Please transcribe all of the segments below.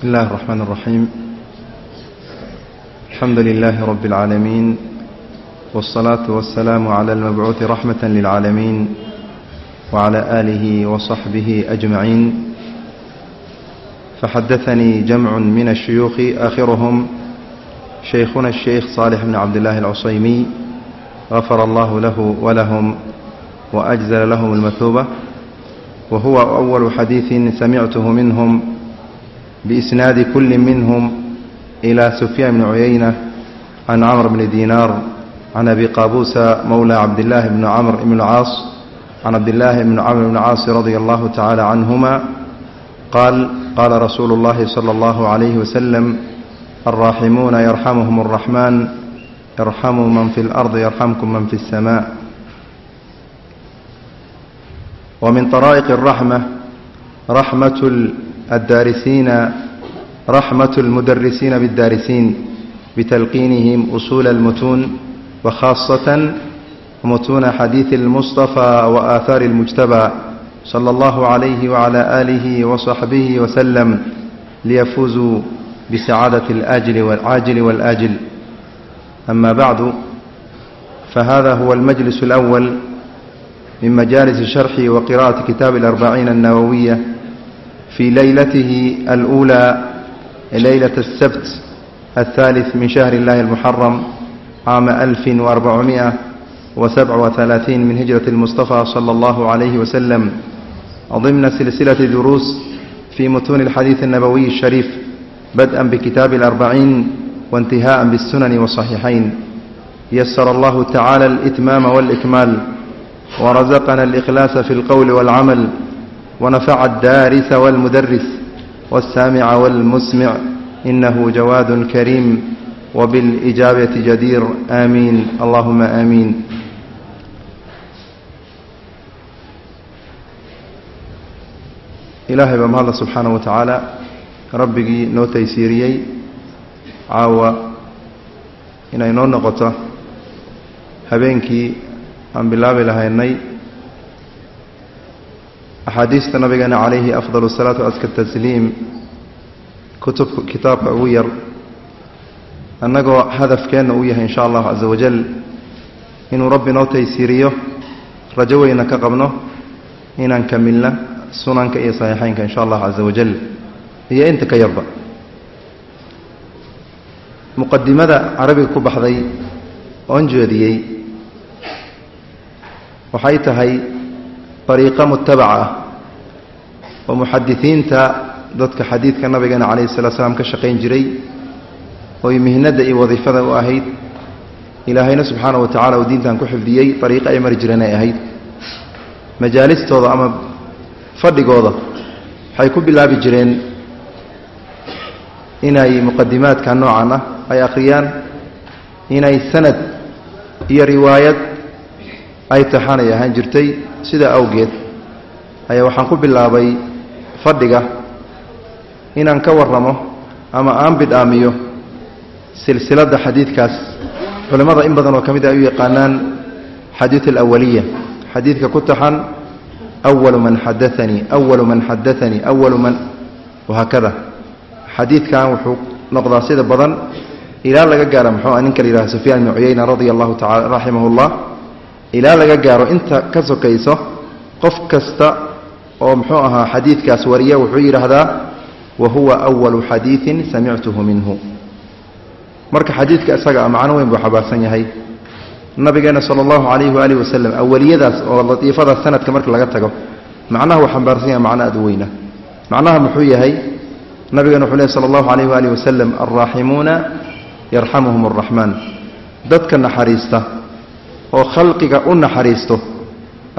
بسم الله الرحمن الرحيم الحمد لله رب العالمين والصلاة والسلام على المبعوث رحمة للعالمين وعلى آله وصحبه أجمعين فحدثني جمع من الشيوخ آخرهم شيخنا الشيخ صالح بن عبد الله العصيمي غفر الله له ولهم وأجزل لهم المثوبة وهو أول حديث سمعته منهم بإسناد كل منهم إلى سفيان بن عيينة عن عمرو بن دينار عن أبي قابوس مولى عبد الله بن عمرو بن العاص عن عبد الله بن عمرو بن العاص رضي الله تعالى عنهما قال قال رسول الله صلى الله عليه وسلم الراحمون يرحمهم الرحمن ارحموا من في الأرض يرحمكم من في السماء ومن طرائق الرحمة رحمة الدارسين رحمة المدرسين بالدارسين بتلقينهم أصول المتون وخاصة متون حديث المصطفى وآثار المجتبى صلى الله عليه وعلى آله وصحبه وسلم ليفوزوا بسعادة الآجل والعاجل والآجل أما بعد فهذا هو المجلس الأول من مجالس شرح وقراءة كتاب fii leylatihi aluulaa leylata asabt althalit min shahri illahi almuxaram caama alfin waarbacumi'a wa sabca wa halaatiin min hijrati almustafaa sala allahu calayhi wasalam dimna silsilati duruus fii mutuuni alxadiidi annabowiy ashariif bad'an bikitaabi alarbaciin waintihaa'an biاlsunani wasaxiixayn yasara allahu tacala alitmaama waاlkmaal warazaqana alikhlaasa fi alqowli walcamal ونفع الدارس والمدرس والسامع والمسمع إنه جواد كريم وبالإجابة جدير آمين اللهم آمين ilaahay baa mahadla subxaana wa tacaala rabbigii noo taysiiriyey caawa inay noo noqoto habeenkii aan bilaabi lahaynay axaadiista nabigeena calayhi afdal salaatu aska tasliim kutub kitaabka ugu yar. Annagoo hadafkeenna uu yahay insha allahu casa wajal inuu rabbi noo taysiiriyo rajo weyna ka qabno inaan kamilna sunanka iyo saxiixeynka insha allahu casa wajal iyo inta ka yarba. Muqadimada carabiga ku baxday oon jeediyey waxay tahay dariiqo mutabaca ah oo muxadisiinta dadka xadiidka nabigeena calayhi salatu slam ka shaqayn jiray oy mihnada iyo wadiifada u ahayd ilaahayna subxaana wa tacala uu diintan ku xifdiyey dariiqo ay mari jireen ay ahayd majaalistooda ama fadhigooda waxay ku bilaabi jireen inay muqadimaadka noocan ah ay akhriyaan inay sanad iyo riwaayad ay taxanay ahaan jirtay sidaa awgeed ayaa waxaan ku bilaabay fadhiga inaan ka warramo ama aan bidhaamiyo silsiladda xadiidkaas. Culimmada in badan oo ka mid ay u yaqaanaan xadiid alawaliya xadiidka ku taxan awalu man xadaanii awalu man xadaanii awalu man wahaakada xadiidkan wuxuu noqdaa sida badan ilaa laga gaaro muxuu ah ninka la yidhaha sufyaan ibnu cuyayna radia allahu tacala raximah ilaa laga gaaro inta ka sokayso qof kasta oo muxuu ahaa xadiidkaas wariya wuxuu yidhaahdaa wa huwa awalu xadiidin samictuhu minhu. Marka xadiidka isaga macno weyn buu xabaarsan yahay. Nabigeena sala allahu calayhi waaalih wasalam awaliyadaas oo latiifadaas sanadka marka laga tago macnaha uu xambaarsan yahay macno aad u weyna. Macnaha muxuu yahay nabigeena wuxuu leh sala allahu calayh waaalih wasalam alraaximuuna yarxamuhum araxmaan dadka naxariista oo khalqiga u naxariisto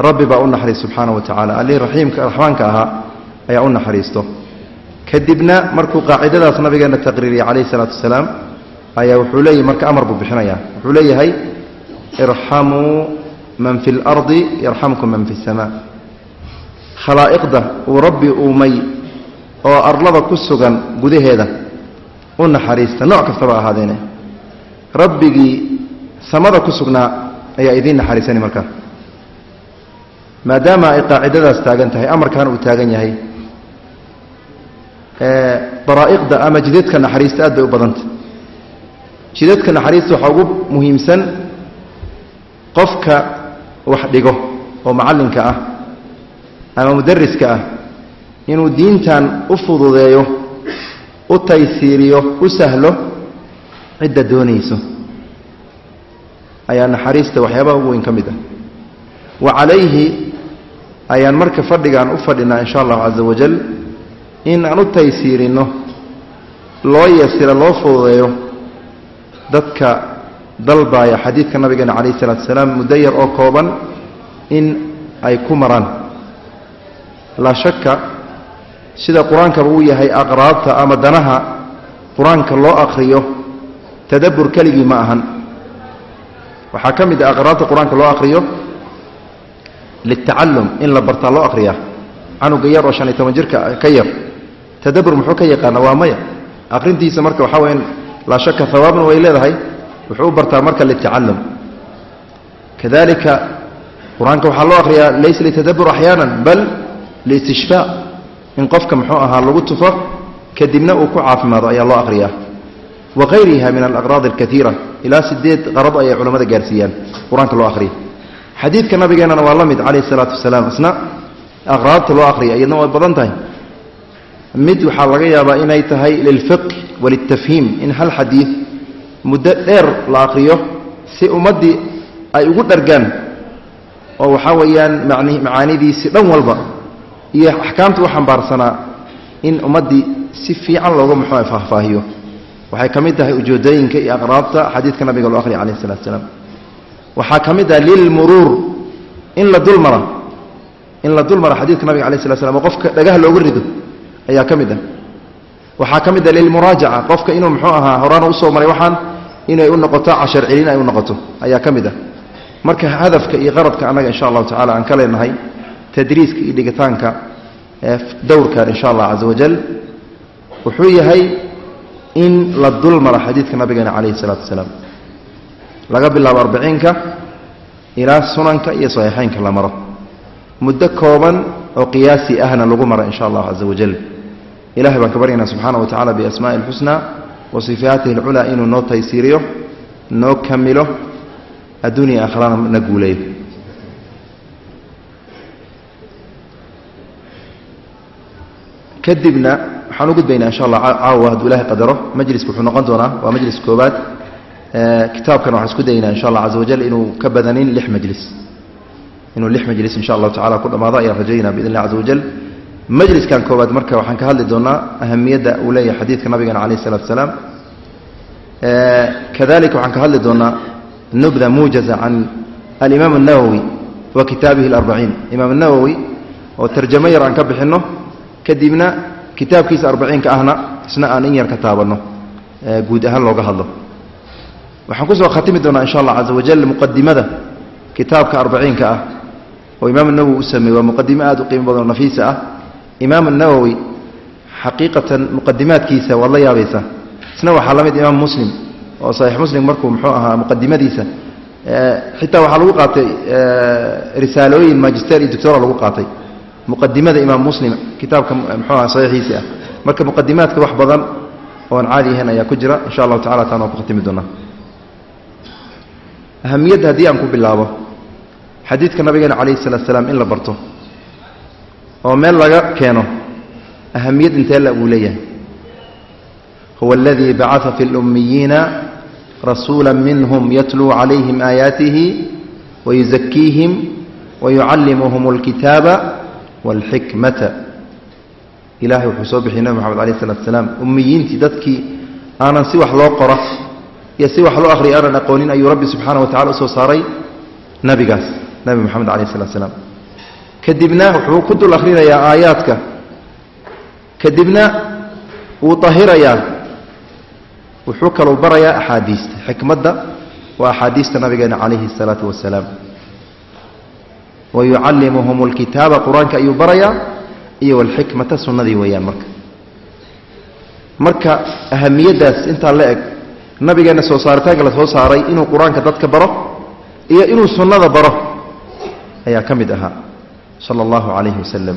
rabbi baa u naxariis subxaana wa tacala allihii raxiimka raxmaanka ahaa ayaa u naxariisto. Kadibna markuu qaacidadaas nabigeena taqriiriyay calayhi salaatu wasalaam ayaa wuxuu leeyahy marka amar buu bixinaya wuxuu leeyahay irxamuu man fi اlardi yarxamkum man fi اsamaa khalaa'iqda uu rabbi uumay oo arlada ku sugan gudaheeda u naxariista nooc kastaba ahaadeene rabbigii samada ku sugnaa ayaa idiin naxariisani markaa maadaama ay qaacidadaas taagan tahay amarkan uu taagan yahay daraa'iqda ama jidadka naxariista aad bay u badantah jidadka naxariista waxaa ugu muhiimsan qofka wax dhigo oo macallinka ah ama mudariska ah inuu diintan u fududeeyo u taysiiriyo u sahlo cidda doonayso ayaa naxariista waxyaabaha ugu weyn ka mid ah. Wa calayhi ayaan marka fadhigaan u fadhinaa insha allahu casa wajal in aan u taysiirinno loo yasiro loo fududeeyo dadka dalbaaya xadiidka nabigeena calayhi salaatu salaam muddo yar oo kooban in ay ku maraan. Laa shakka sida qur'aankaba uu yahay aqraabta ama danaha qur'aanka loo akhriyo tadabbur keligii ma ahan waxaa ka mid ah aqraabta qur'aanka loo akhriyo litacallum in la bartaa loo akhriyaa. Canuga yar oo shan iyo toban jirka ka yar. Tadabbur muxuu ka yaqaana waa maya. Akhrintiisa marka waxaa waya laa shaka hawaabna way leedahay. Wuxuu u bartaa marka litacallum kadalika qur'aanka waxaa loo akhriyaa laysa litadabbur axyaana bal liistishfaa. In qofka muxuu ahaa lagu tufo kadibna uu ku caafimaado ayaa loo akhriyaa wagayriha min alaqraad alkaiira ilaa sideed qarad ayay culammada gaarsiiyaan qur'aanka loo akhriya xadiidka nabigeennana waa la mid calayhi salaatu wasalaam isna aqraabta loo akhriya iyadna way badan tahay mid waxaa laga yaabaa inay tahay lilfiqh walitafhiim in hal xadiid muddo dheer la akhriyo si ummaddii ay ugu dhargaan oo waxaa weeyaan macaanidiisi dhan walba iyo axkaamta u xambaarsanaa in ummaddii si fiican looga muxuu faahfaahiyo waxay ka mid tahay ujoodooyinka iyo aqraabta xadiidka nabiga loo akhriya calayhi salatu salaam. Waxaa ka mid ah lilmuruur in la dulmara in la dulmara xadiidka nabiga alayh slat slam oo qofka dhagaha looga rido ayaa ka mid ah. Waxaa ka mid ah lilmuraajaca qofka inuu muxuu ahaa horaana u soo maray waxaan inay u noqoto cashar celin ay u noqoto ayaa ka mid ah. Marka hadafka iyo qaradka annaga insha allahu tacala aan ka leenahay tadriiska iyo dhigitaanka dowrkan insha allah caza wajal wuxuu yahay in la dulmara xadiidka nabigeena calayhi salaatu wasalaam. Laga bilaabo arbiciinka ilaa sunanka iyo saxiixeynka la maro. Muddo kooban oo qiyaasi ahna lagu maro insha allahu caza wajal ilahay baan ka baryaynaa subxaana wa tacala biasmaai alxusna wa sifaatihi alculaa inuu noo taysiiriyo noo kamilo adduuniya aakhrana na guuleeyo kadibna waxaan u gudbaynaa insha allah caawa hadduu ilahay qadaro majliska wuxuu noqon doonaa waa majlis koobaad kitaabkan waxaan isku daynaa insha allah caza wajal inuu ka badanin lix majlis inuu lix majlis insha allahu tacala ku dhammaado ayaan rajaynaa biidn illah caza wajal majliskan koobaad marka waxaan ka hadli doonaa ahamiyadda uu leeyahay xadiidka nabigeena calayh isalatu wasalaam kadalika waxaan ka hadli doonaa nubda muujaza can alimaam الnawowi wa kitaabihi اlarbaciin imaam الnawowi oo tarjamo yar aan ka bixinno kadibna kitaabkiisa arbiciinka ahna isna aan in yar ka taabano guud ahaan looga hadlo. Waxaan ku soo khatimi doonaa insha allah caza wajal muqadimada kitaabka arbiciinka ah oo imaam nawowi u sameeye waa muqadimo aad u qiimo badan oo nafiisa ah. Imaam nawowi xaqiiqatan muqadimaadkiisa waad la yaabaysaa isna waxaa la mid ah imaam muslim oo saxiix muslim markuu muxuu ahaa muqadimadiisa xitaa waxaa lagu qaatay risaalooyin magister iyo doctora lagu qaatay muqadimada imaam muslim kitaabka muxuu aha saxiixiisi ah. Marka muqadimaadka wax badan oon caadi ahayn ayaa ku jira. Insha allahu tacala taan waan ku khatimi doonaa. Ahamiyadda haddii aan ku bilaabo xadiidka nabigeena calayhi salatu salaam in la barto oo meel laga keeno ahamiyad intee la buu leeyahay? Huwa aladii bacaa fi اlummiyiina rasuula minhum yatluu calayhim aayaatihi wayuzakiihim wayucallimuhum اlkitaaba wاlxikmata ilahay wuxuu soo bixiyey nabi moxamed alayh salatu salaam ummiyiintii dadkii aanan si wax loo qoro iyo si wax loo akhriya aanan aqoonin ayuu rabbi subxaana wa tacala usoo saaray nabigaas nabi moxamed alayh salatu salaam kadibna wuxuu ku dul akhrinayaa aayaadka kadibna wuu ahirayaa wuxuu kalou barayaa axaadiista xikmadda waa axaadiista nabigeena calayhi الsalaatu wasalaam wayucallimuhum اlkitaaba qur'aanka ayuu barayaa iyo walxikmata sunnadii weeyaan marka marka ahamiyaddaas intaa la eg nabigeenna soo saaritaanka la soo saaray inuu qur'aanka dadka baro iyo inuu sunnada baro ayaa ka mid ahaa sala allahu calayhi wasalam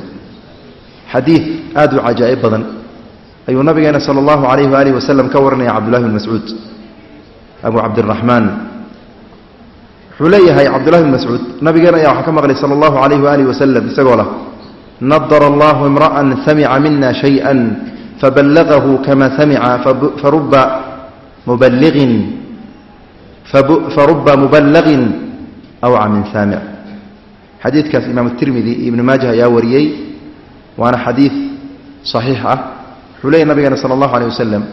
xadiid aad u cajaa'ib badan ayuu nabigeena sala allahu calayhi waalihi wasalam ka waranaya cabdullahi bn mascuud abu cabdiraxmaan wuxuu leeyahay cabdullahi bn mascuud nabigeena ayaa waxaa ka maqlay sala allahu calayhi waalihi wasalam isagoo lah nadara allahu imra'an samica mina shay-an faballagahu kama samica faruba muballigin faruba muballagin awca min saamic xadiidkaas imaam tirmidi iyo ibnu maajah ayaa wariyey waana xadiid saxiix ah. Wuxuu leeyay nabigeena sala allahu aleyh wasalam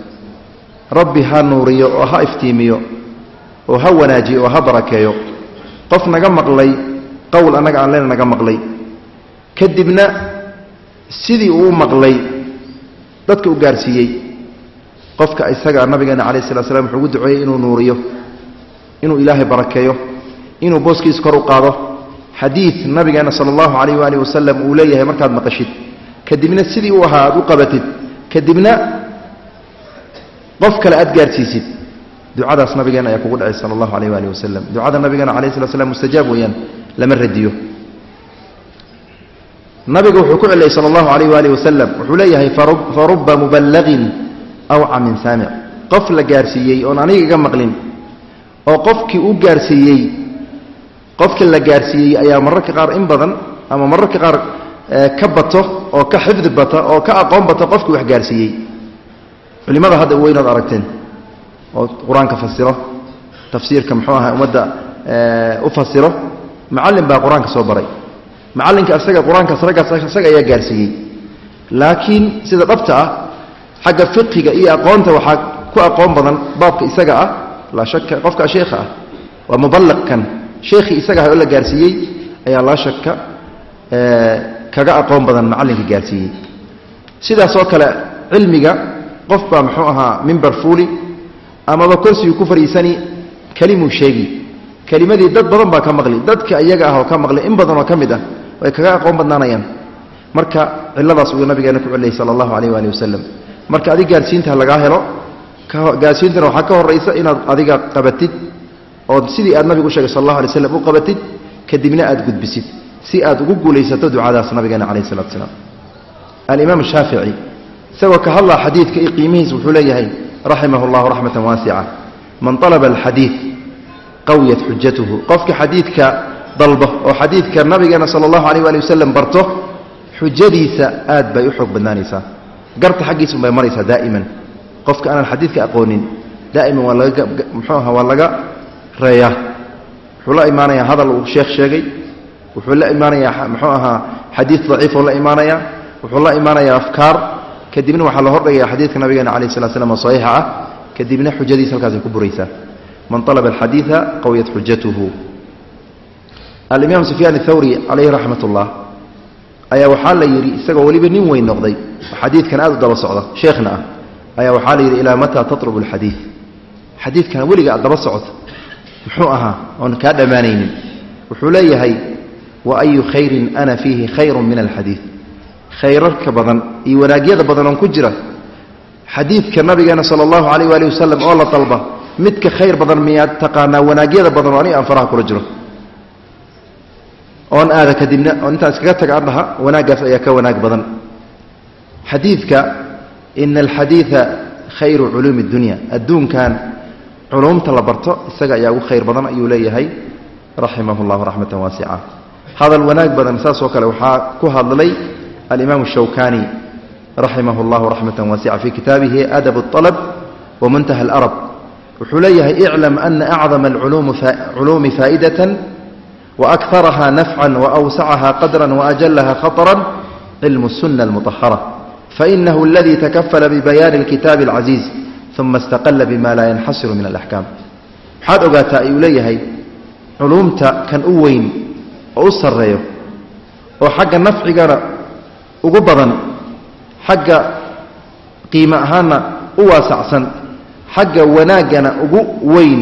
rabbi ha nuuriyo oo ha iftiimiyo oo ha wanaajiyo oo ha barakeeyo qof naga maqlay qowl annaga aan leen naga maqlay. Kadibna sidii uu maqlay dadka u gaarsiiyey. Qofka isaga nabigeena calayh slat slam wuxuu ugu duceeyey inuu nuuriyo inuu ilaahay barakeeyo inuu booskiis kor u qaado. Xadiid nabigeena sala allahu calayh waaalih wasalam uu leeyahay markaad maqashid. Kadibna sidii u ahaa aad u qabatid. Kadibna qof kale aad gaarsiisid ducadaas nabigeena ayaa kugu dhacay sala allahu alayh waali wasalam ducada nabigeena calayh slat slam mustajaab weeyaan lama radiyo. Nabiga wuxuu ku celiyay sala allahu alayh waali wasalam wuxuu leeyahay faruba muballagin awca min saamic. Qof la gaarsiiyey oon aniga iga maqlin oo qofkii u gaarsiiyey qofkii la gaarsiiyey ayaa mararka qaar in badan ama mararka qaar ka bato oo ka xifdi bata oo ka aqoon bata qofkii wax gaarsiiyey. Culimada hadda weynood aragteen oo qur'aanka fasiro tafsiirka muxuu aha ummadda u fasiro macallin baa qur'aanka soo baray. Macallinka isaga qur'aankaas raggaas isaga ayaa gaarsiiyey. Laakiin sida dhabta ah xagga fiqiga iyo aqoonta waxaa ku aqoon badan baabka isaga ah laa shaka qofka sheekha ah waa muballaqkan. Sheekhii isaga ah oo la gaarsiiyey ayaa laa shaka kaga aqoon badan macallinka gaarsiiyey. Sidaasoo kale cilmiga qof baa muxuu ahaa mimber fuuli amaba korsigii ku fadhiisani kelimuu sheegi. Kelimadii dad badan baa ka maqli. Dadka iyaga ah ka maqli in badan oo ka mid ah way kaga aqoon badnaanayaan. Marka ciladaas uu nabigeena ku celiyay sala allahu calayh waali wasalam marka adig gaarsiinta lagaa helo gaarsiintana waxaa ka horaysa inaad adiga qabatid ood sidii aad nabigu u shegay sal allahu alay slam u qabatid kadibna aad gudbisid si aad ugu guulaysato ducadaas nabigeena calayh salatu salaam. Alimaam shaafici isagoo ka hadlaa xadiidka iyo qiimihiis wuxuu leeyahay raximah llahu raxmatan waasica man alaba alxadiid qawiyat xujatuhu qofka xadiidka dalba oo xadiidka nabigeena sala allahu alayh waali wasalam barto xujadiisa aad bay u xoog badnaanaysaa. Garta xaggiisa unbay maraysaa daa'iman. Qofka aanan xadiidka aqoonin daa'iman waa laga muxuu aha waa laga reeyaa. Wuxuu la imaanayaa hadal uu sheekh sheegay. Wuxuu la imaanayaa muxuu ahaa xadiid daciifoo la imaanaya wuxuu la imaanayaa afkaar kadibna waxaa la hordhigaya xadiidka nabigeena calayh slat slam oo saxiixa ah kadibna xujadiisa halkaasay ku buraysaa. Man alaba alxadiida qawiyat xujatuhu. Alimaam sufyaan athawri calayhi raxmat ullah ayaa waxaa la yidhi isagoo weliba nin weyn noqday xadiidkan aad u daba socda sheekhna ah ayaa waxaa la yidhi ilaa mataa tatlubu alxadiid. Xadiidkan weliga aad daba socoto muxuu ahaa oon kaa dhammaanaynin. Wuxuu leeyahay wa ayu khayrin ana fiihi khayrun min alxadiid khayrarka badan iyo wanaagyada badan oon ku jira xadiidka nabigeena sala allahu calayh waali wasalam oo la dalba midka khayr badan miyaad taqaanaa wanaagyada badan oo aniga aan faraha kula jiro? Oon aada kadibna oon iskaga taga an dhaha wanaaggaas ayaa ka wanaag badan. Xadiidka ina alxadiida khayru culuumi اdunya adduunkan culuumta la barto isaga ayaa ugu khayr badan ayuu leeyahay raximah اllahu raxmatan waasica hadal wanaag badan saasoo kale waxaa ku hadlay alimaam الshawkani raximah اllahu raxmatan waasica fii kitaabihi adab الطalb wamuntaha اlarab wuxuu leeyahay iclam ana acdama alculuumi faa'idatan waakaraha nafcan waawsacaha qadra waajalaha khaطra cilmu الsuna اlmuطahara fainahu اladii takafala bibayaani اlkitaabi اlcaziiz uma istaqala bima laa yanxasiru min alaxkaam waxaad ogaataa ayuu leeyahay culuumta kan u weyn oo u sarreeyo oo xagga nafcigana ugu badan xagga qiimo ahaanna u waasacsan xagga wanaaggana ugu weyn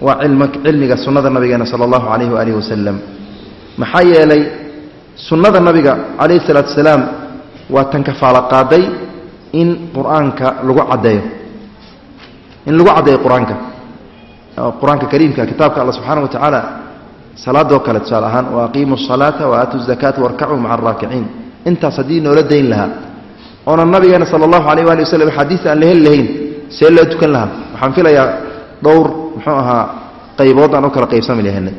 waa cilmiga sunnada nabigeena sala allahu calayhi waalihi wasalam maxaa yeelay sunnada nabiga calayhi salaatu wasalaam waa tan kafaalo qaaday in qur'aanka lagu caddeeyo. In lagu caddeeyo qur'aanka. Qur'aanka kariimka kitaabka alla subxaana wa tacaala salaadoo kale tusaale ahaan wa aqiimu asalaata wa aatu zakaata warkacuu maca alraakiciin intaas haddii noola dayn lahaa. Oonan nabigeena sala allahu alayh waali waslem axaadiista aan la heli lahayn see loo tukan lahaa. Waxaan filayaa dhowr muxuu ahaa qaybood aan u kala qaybsami lahaynay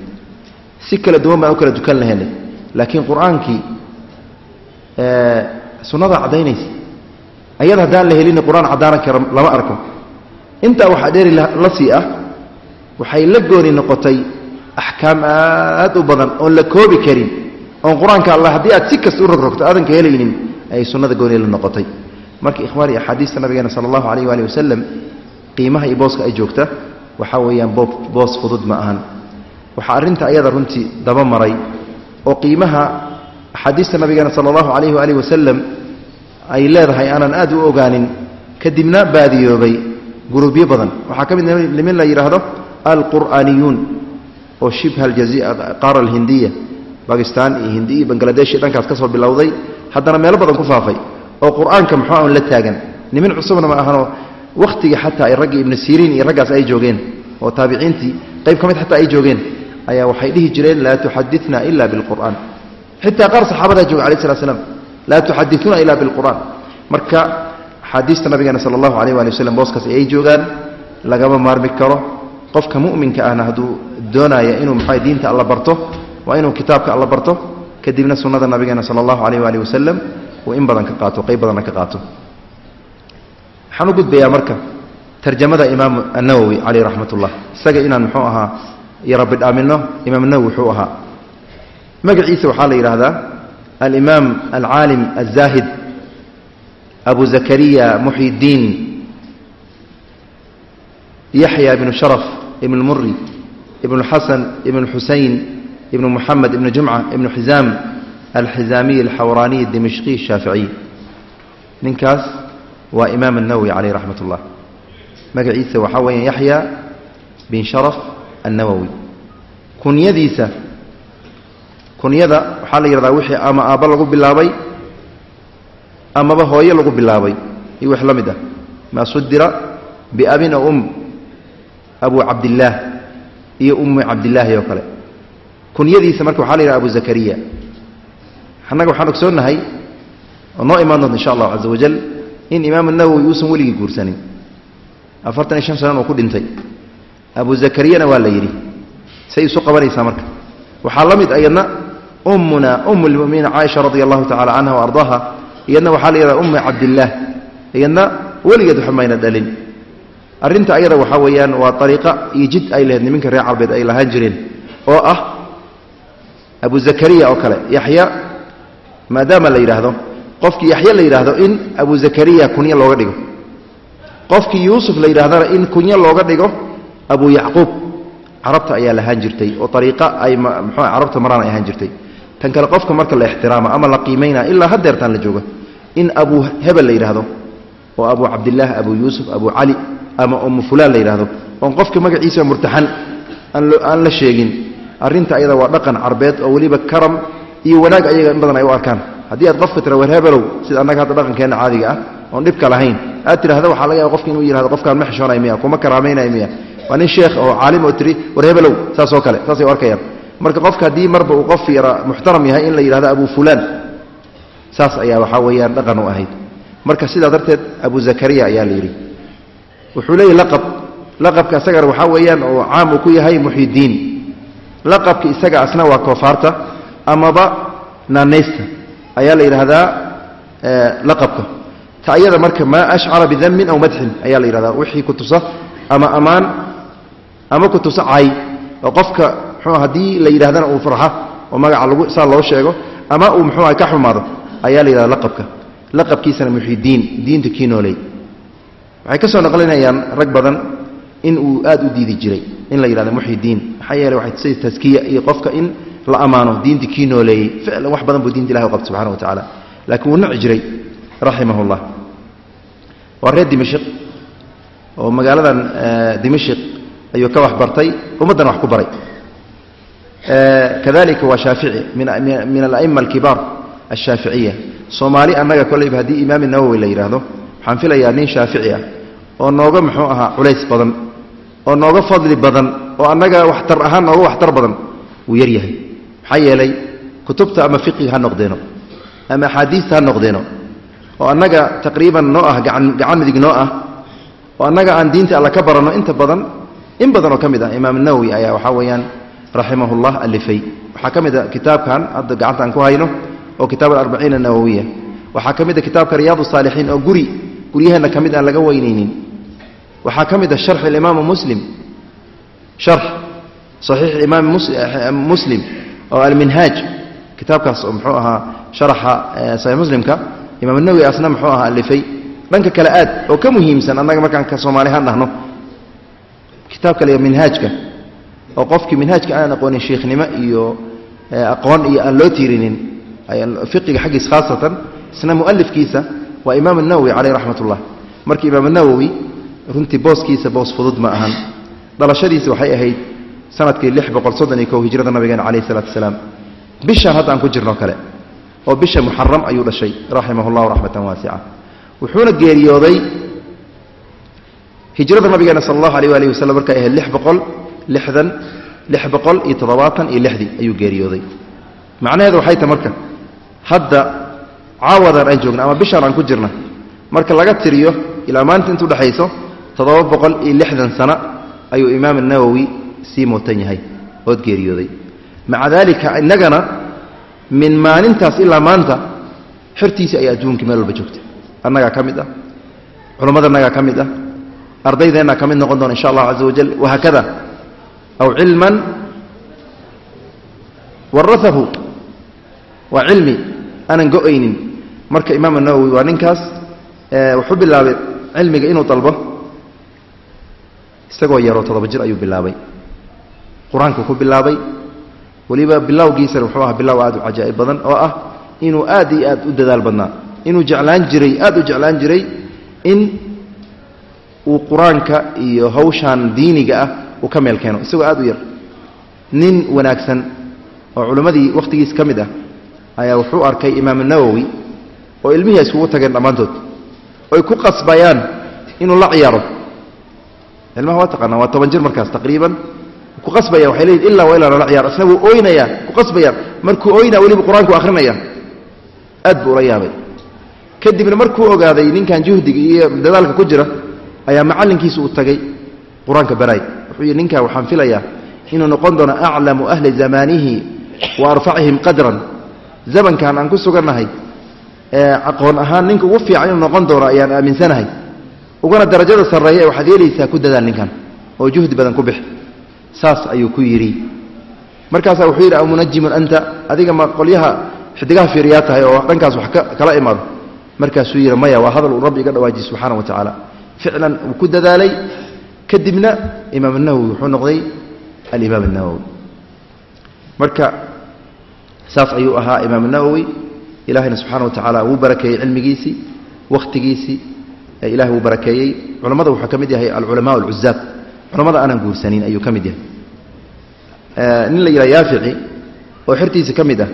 si kala duwan baan u kala tukan lahaynay laakiin qur'aankii sunnada caddaynaysa. Ayada haddaan la helin qur'aan caddaanan lama arko. Intaa waxaa dheeri la sii ah waxay la gooni noqotay axkaam aad u badan oon la koobi karin oon qur'aanka alla haddii aad si kasta u rogrogto aadan helaynin ayay sunnada gooni la noqotay. Marka ikhwaani axaadiista nabigeena sala allahu calayh waali wasalam qiimaha iyo booska ay joogta waxaa weeyaan boo boos fudud ma ahan. Waxaa arrinta ayada runtii daba maray oo qiimaha axaadiista nabigeena sala allahu calayhi waalihi wasalam ay leedahay aanan aad u ogaanin kadibna baadiyoobay guruubyo badan. Waxaa ka mid nimin la yidhaahdo alqur'aaniyuun oo shibha qaara alhindiya bakistan iyo hindi iyo bangaladesh iyo dhankaas ka bilowday haddana meelo badan ku faafay oo qur'aanka muxuu aan la taagan. Nimin cusubna ma ahanoo wakhtigii xataa ay raggii ibnu siriin iyo raggaas ay joogeen oo taabiciintii qayb ka mid xataa ay joogeen ayaa waxay dhihi jireen laa tuxadina ila bilqur'aan. Xitaa qaar saxaabadaa jooga alai slat slam laa tuxadiuuna ila bilqur'aan. Marka axaadiista nabigeena sala allahu alayh waali waslem booskaas ay joogaan lagama maarmi karo. Qofka mu'minka ahna hadduu doonaya inuu maxaa diinta alla barto waa inuu kitaabka alla barto kadibna sunnada nabigeena sala allahu alayh waali wasalam uu in badan ka qaato qayb badanna ka qaato. Waxaan u gudbayaa marka tarjamada imaam annawowi caleyh raxmat ullah isaga inaan muxuu ahaa yarabidhaamino imaam nawowi wuxuu ahaa. Magaciisa waxaa la yidhaahdaa alimaam alcaalim alzaahid abu zakariya muxyi ddiin yaxya ibnu sharaf ibn lmuri ibn xasan ibn xusein ibn muxamed ibn jumca ibn xizaam alxizaamiy alxawraaniy dimishqiy shaaficiy ninkaas waa imaam الnawowi caleyh raxmat اllah magaciisa waxaa weeya yaxya bin sharaf annawowi kunyadiisa kunyada waxaa la yidhahdaa wixii ama aabba lagu bilaabay amaba hooyo lagu bilaabay iyo wix la mid ah maa sudira biabin aw um abu cabdillaah iyo ummi cabdillaahi oo kale kunyadiisa marka waxaa la yidhaha abu zakariya. Annaga waxaan ogsoonnahay oo noo imaan insha allahu caza wajal in imaam nawowi uusan weligii guursanin. Afartan iyo shan sanan uu ku dhintay. Abu zakariyana waa la yidhi. Say isu qabanaysaa marka. Waxaa la mid ayadna ummuna um lmuminiin caaisha radia allahu tacala canha wa ardaaha iyadna waxaa la yidhahda ummi cabdillaah iyadna weligeed wax mayna dhalin. Arrinta ayada waxaa weeyaan waa ariiqa iyo jid ay lahayd niminka reer carbeed ay lahaan jireen oo ah abu zakariya oo kale. Yaxya maadaama la yidhaahdo qofkii yaxya la yidhaahdo in abu zakariya kunyo looga dhigo. Qofkii yuusuf la yidhahdana in kunyo looga dhigo abu yacquub. Carabta ayaa lahaan jirtay oo ariiqa ay carabta maraan ay ahaan jirtay. Tan kale qofka marka la ixtiraama ama la qiimaynaa ilaa hadeertaan la jooga in abu hebel la yidhaahdo oo abu cabdillaah abu yuusuf abu cali ama umu fulaan la yidhaahdo oon qofka magaciisa murtaxan aan la sheegin arrinta ayada waa dhaqan carbeed oo weliba karam iyo wanaag ayaga in badan ay u arkaan. Haddii aad qofka tira werhebelow sida annaga hadda dhaqankeenna caadiga ah oon dhibka lahayn aad tidhahda waxaa laga yaaba qofki inuu yihahdo qofkaan ma xishoonay miya kuma karaamaynay miya waa nin sheekh oo caalim oo tiri warhebelow saasoo kale saasay u arkayaan. Marka qofka haddii marba uu qof yara muxtaram yahay in la yidhahdo abu fulaan saas ayaa waxaa weeyaan dhaqan u ahayd. Marka sidaa darteed abu zakariya ayaa la yidhi wuxuu leeyahy laqab laqabka isagana waxaa weeyaan oo caam uu ku yahay muxyidiin laqabka isaga asna waa koofaarta amaba naanaysta. Ayaa la yidhaahdaa laqabka. Ta ayada marka maa ashcara bidamin aw madxin ayaa la yidhahdaa wixii ku tusa ama ammaan ama ku tusa cay. Oo qofka mxuu haddii la yidhahdana uu farxa oo magaca lagu saa loo sheego ama uu muxuuha ka xumaado ayaa la yidhahda laqabka. Laqabkiisana muxidiin diinta kii nooley waxay ka soo naqlinayaan rag badan in uu aad u diidi jiray. In la yidhahdo muxidiin maxaa yeele waxay tusay taskiya iyo qofka in la ammaano diinta kii nooleeyey. Ficlan wax badan buu diinta ilahi u qabta subxana wa tacaala laakiin wuu nici jiray raximah llah waa reer dimashq oo magaaladan dimashq ayuu ka wax bartay ummaddana wax ku baray. Kadalika waa shaafici min ala'ima alkibaar ashaaficiya soomaali annaga kolleyba haddii imaam nawowi la yidhaahdo waxaan filayaa nin shaafici ah oo nooga muxuu ahaa culays badan oo nooga fadli badan oo annaga waxtar ahaan nooga waxtar badan wuu yar yahay. Maxaa yeelay kutubta ama fiqiga ha noqdeeno ama axaadiista ha noqdeeno oo annaga taqriiban noo ah gacan midig noo ah oo annaga aan diinta alla ka baranno inta badan in badan oo ka mid ah imaam nawowi ayaa waxaa weeyaan raximahullah alifay waxaa ka mid a kitaabkan hadda gacanta aan ku hayno oo kitaab alarbaciin anawowiya waxaa ka mid a kitaabka riyaad saalixiin oo guri guryaheenna ka mid aan laga weynaynin waxaa ka mid a sharx ilimaamu muslim sharx saxiix imaam muslim oo alminhaaj kitaabkaas oo muxuu ahaa sharaxa saxiix muslimka imaam nawowi asna muxuu ahaa alifay. Dhanka kale aad oo ka muhiimsan annaga markaan ka soomaalihaan dhahno kitaabka le minhaajka oo qofkii minhaajka aanan aqoonin sheikhnimo iyo aqoon iyo aan loo tiirinin fiqiga xaggiis khaasatan isna mualifkiisa waa imaam nawowi caleyh raxmat ullah marka imaam nawowi runtii booskiisa boos fudud ma ahan. Dhalashadiisa waxay ahayd sannadkii lix boqol soddon iyo kow hijrada nabigeena calayh isalaatu wasalaam. Bishaan hadda aan ku jirno kale oo bisha muxaram ayuu dhashay raximah llahu raxmatan waasica. Wuxuuna geeriyooday hijrada nabigeena sal allahu alيh alih waslm markay ahayd lix boqol lixdan lix boqol iyo toddobaatan iyo lixdii ayuu geeriyooday. Macnaheedu waxay tahay marka hadda caawadan aan joogna ama bishaan aan ku jirna marka laga tiriyo ilaa maanta intu dhexayso toddoba boqol iyo lixdan sano ayuu imaam nawowi sii mootan yahay ood geeriyooday. Maca daalika innagana min maalintaas ilaa maanta xertiisii ayaa adduunkii meel walba joogta. Annagaa ka mid ah culammadanagaa ka mid ah ardaydeenna ka mid noqon doona insha allah caza wajal wahaakada aw cilman waraahu waa cilmi aanan go'aynin. Marka imaam nawowi waa ninkaas wuxuu bilaabay cilmiga inuu dalbo isagoo yaroo toddoba jir ayuu bilaabay. Qur'aanku ku bilaabay. Weliba bilowgiisana wuxuu ahaa bilow aad u cajaa'ib badan oo ah inuu aad iyo aad u dadaal badnaa. Inuu jeclaan jiray aad u jeclaan jiray in uu qur'aanka iyo hawshaan diiniga ah uu ka meel keeno. Isagoo aad u yar nin wanaagsan oo culimmadii wakhtigiis ka mid ah ayaa wuxuu arkay imaam nawowi oo ilmihii ay iskugu tageen dhammaantood oy ku qasbayaan inuu la ciyaaro ilmaha waa taqaanaa waa toban jir markaas taqriiban. Ku qasbaya waxay leeyihiin illaa waa ilaa lala ciyaaro isna wuu ooynayaa ku qasbayaan markuu ooynaa weliba qur'aanku akhrinaya. Aad buu ula yaabay. Kadibna markuu ogaaday ninkan juhdiga iyo dadaalka ku jira ayaa macallinkiisa uu tagay qur'aanka baraay. Wuxuu yidhi ninkaa waxaan filayaa inuu noqon doono aclamu ahli zamaanihi wa arfacihim qadran. Zamankan aan ku sugannahay ee aqoon ahaan ninka ugu fiican inuu noqon doono ayaan aaminsanahay ugana darajada sarreeya ee waxaad yeelaysaa ku dadaal ninkan oo juhdi badan ku bix. Saas ayuu ku yidhi. Markaasaa wuxuu yidhi amunajimun anta adiga ma qolyaha xidigaha fiiriyaa tahay oo dhankaas wax kala imaado. Markaasuu yidhi maya waa hadal uu rabbi iga dhawaajiy subxaana wa tacaala. Ficlan uu ku dadaalay kadibna imaam nawowi wuxuu noqday alimaam nawowi marka saas ayuu ahaa imaam nawowi ilahayna subxana wa tacaala wuu barakeeyey cilmigiisii wakhtigiisii ilahay wuu barakeeyey culammada wuxuu ka mid yahay alculamaa alcuzaab culamada aanan guursanin ayuu ka mid yahay nin la yidhaha yaafici oo xertiisa ka mid ah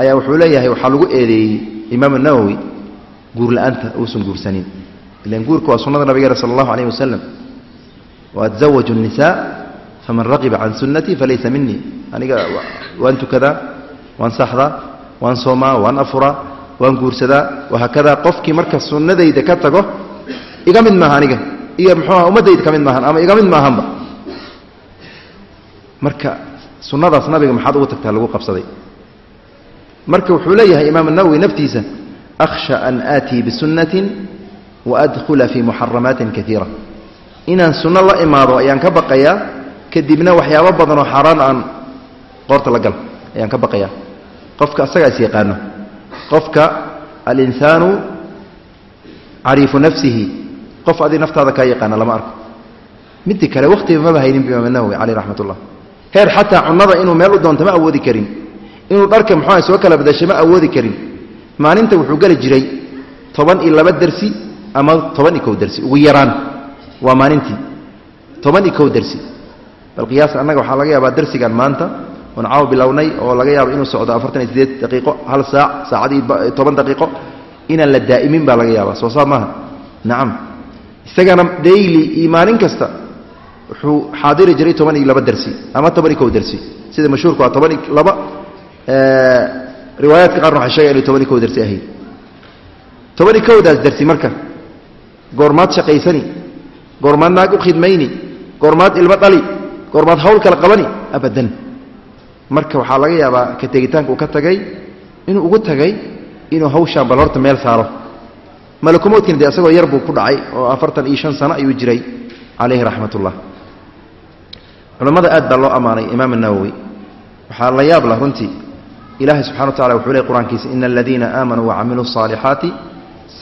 ayaa wuxuu leeyahay waxaa lagu eedeeyey imaam nawowi guur la-aanta uusan guursanin ilan guurka waa sunnada nabigeena sala allahu alayh wasalam waatزawaju الnisa faman raqiba can sunnatii falaysa minii aniga waan tukadaa waan saxdaa waan soomaa waan afuraa waan guursadaa wahaakada qofkii marka sunnadayda ka tago iga mid maaha aniga. Iyo muxuuha ummaddayda ka mid maahan ama iga mid maahanba. Marka sunnadaas nabiga maxaad ugu tagtaa lagu qabsaday. Marka wuxuu leeyahay imaam nawowi naftiisa akhsha an aatii bisunnatin waadkhula fii muxaramaatin kaiira inaan sunno la imaado ayaan ka baqayaa kadibna waxyaabo badan oo xaaraan aan qoorta la gal ayaan ka baqayaa qofka asagaa is yaqaano. Qofka alinsaanu cariifu nafsihi qof adi naftaada kaa yaqaana lama arko. Midii kale wakhtiba maba haynin imaam nawowi caleyh raxmat ullah heer xataa cunnada inuu meel u doonto ma awoodi karin. Inuu dharka muxuuha soo kala badashay ma awoodi karin. Maalinta wuxuu geli jiray toban iyo laba dersi ama toban iyo kow dersi ugu yaraan waa maalintii. Toban iyo kow dersi bal qiyaas annaga waxaa laga yaabaa dersigan maanta oon caawa bilownay oo laga yaabo inuu socdo afartan iyo sideed daqiiqo hal saac saacadii toban daqiiqo inaan la daa'imin baa laga yaabaa. Soo saa maaha? Nacam isagana daily iyo maalin kasta wuxuu xaadiri jiray toban iyo laba dersi ama toban iyo kow dersi sida mashhuurka toban iyo laba riwaayaadka qaarna waxay sheegayan inay toban iyo kow dersi ahayd. Tobani kowdaas darsi marka goormaad shaqaysani goormaad naag u khidmayni goormaad ilmo dhali goormaad hawl kala qabani abadan. Marka waxaa laga yaabaa ka tegitaanka uu ka tagay inuu ugu tagay inuu hawshaan bal horta meel saaro malakumoodkina dee isagoo yar buu ku dhacay oo afartan iyo shan sano ayuu jiray calayhi raxmat ullah culammada aad baa loo ammaanay imaam nawowi waxaa la yaab lah runtii ilahay subxana wa tacala wuxuu ley qur-aankiisa ina aladiina aamanuu wacamiluu الصaalixaati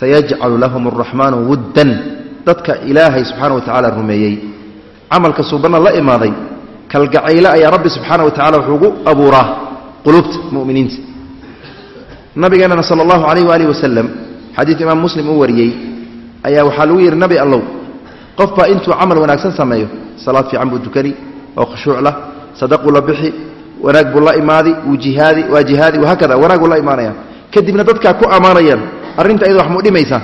sayajcalu lahum الraxmaanu wuddan dadka ilaahay subxaana wa tacaala rumeeyey camalka suubanna la imaaday kalgacayle ayaa rabbi subxaana wa tacala wuxuu ugu abuuraa qulubta muminiinta nabigeenana sala allahu calayh waalihi wasalam xadiid imaam muslim uu wariyey ayaa waxaa lagu yidhi nabi allow qofbaa intuu camal wanaagsan sameeyo salaad fiican buu dukani oo khushuuc lah sadaquu la bixi wanaag buu la imaadi wuu jihaadi waa jihaadi wahaakada wanaag buu la imaanaya. Kadibna dadkaa ku ammaanayaan arrinta iyada wax muu dhimaysaa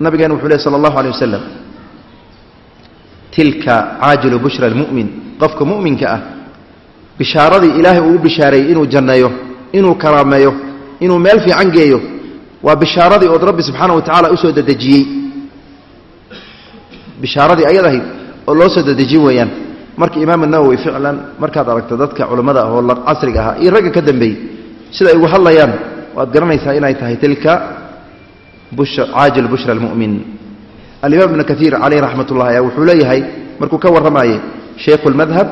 nabigeena wuxuu leh sala allahu alay wasalam tilka caajilu bushra almu'min qofka mu'minka ah bishaaradii ilaahay uu u bishaareeyey inuu janneeyo inuu karaameeyo inuu meel fiican geeyo waa bishaaradii ood rabbi subxaana wa tacala u soo dedejiyey. Bishaaradii ayad ahayd oo loo soo dedejin weeyaan. Marka imaam nawowi ficlan markaad aragto dadka culammada ah oo casriga ahaa iyo ragga ka dambeeyey sida ay ugu hadlayaan waad garanaysaa inay tahay tilka caajil bushra almu'min. Alimaam ibnu kaiir caleyh raxmat ullah ayaa wuxuu leeyahay markuu ka warramayey shaykhu lmadhab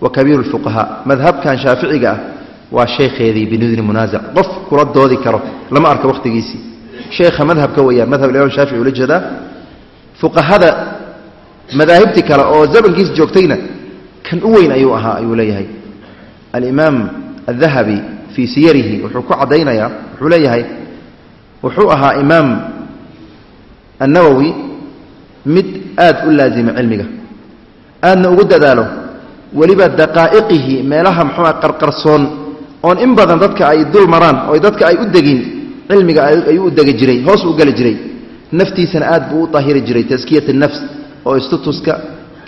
wa kabiiru lfuqahaa madhabkan shaaficiga ah waa sheekheedii binuudni munaasac qof kula doodi karo lama arka wakhtigiisii sheekha madhabka weeyaan madhab imam shaafici ula jeedaa fuqahada madaahibtii kale oo zamankiisa joogtayna kan u weyn ayuu ahaa ayuu leeyahay. Alimaam adahabi fii siyarihi wuxuu ku caddaynayaa wuxuu leeyahay wuxuu ahaa imaam annawowi mid aad u laazima cilmiga. Aadna ugu dadaalo weliba daqaa'iqihi meelaha muxuua qarqarsoon oon in badan dadka ay dul maraan oo dadka ay u degin cilmiga ayuu u degi jiray hoos u geli jiray naftiisana aad buu u daahiri jiray taskiyat nafs oo istutuska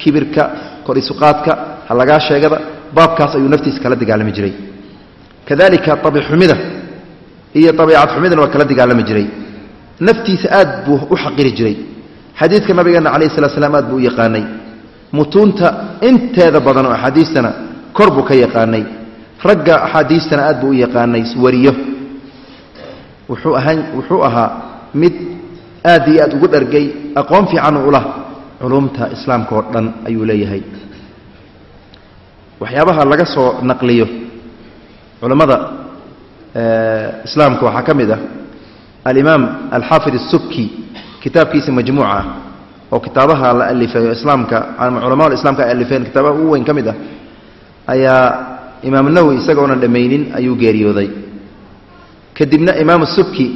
kibirka kor isuqaadka halagaa sheegada baabkaas ayuu naftiisa kala dagaalami jiray. Kadalika abiixumida iyo abiicad xumidana waa kala dagaalami jiray. Naftiisa aad buu u xaqiri jiray. Xadiidka nabigeena calayh salat slam aad buu yaqaanay. Mutuunta inteeda badan oo axaadiistana kor buu ka yaqaanay ragga axaadiistana aad buu u yaqaanay wariyo. Wuxuu ahaan wuxuu ahaa mid aad iyo aad ugu dhargay aqoon fiican u lah culumta islaamka oo dhan ayuu leeyahay. Waxyaabaha laga soo naqliyo culammada islaamka waxaa ka mid ah alimaam alxaafid الsubki kitaabkiisa majmuuca ah oo kitaabaha la alifay oo islaamka culama islamka ay alifeen kitaabaha ugu weyn ka mid ah ayaa imaam nawowi isagoonan dhammaynin ayuu geeriyooday. Kadibna imaam subki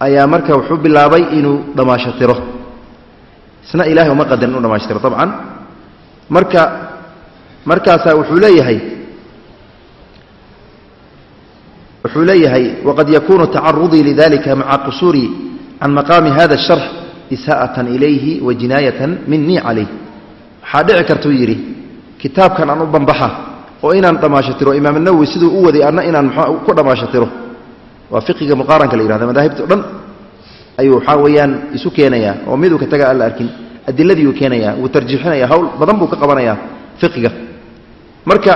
ayaa marka wuxuu bilaabay inuu dhammaashatiro isna ilahay uma qadarin inuu dhamaashtiro dabcan marka markaasaa wuxuu leeyahay wuxuu leeyahay waqad yakunu tacarudii lidalika maca qusuurii can maqaami hada الsharx isaa'atan ilayhi wa jinaayatan minii calayh. Waxaa dhici kartuu yidhi kitaabkan aan u bambaxa oo inaan dhammaashatiro imaam nawowi siduu u waday anna inaan mxu ku dhammaashatiro waa fiqiga muqaaranka la yihahda madaahibta o dhan ayuu waxaa weeyaan isu keenayaa oo miduu ka taga aan la arkin adiladiiuu keenayaa wuu tarjiixinaya hawl badan buu ka qabanayaa fiqiga marka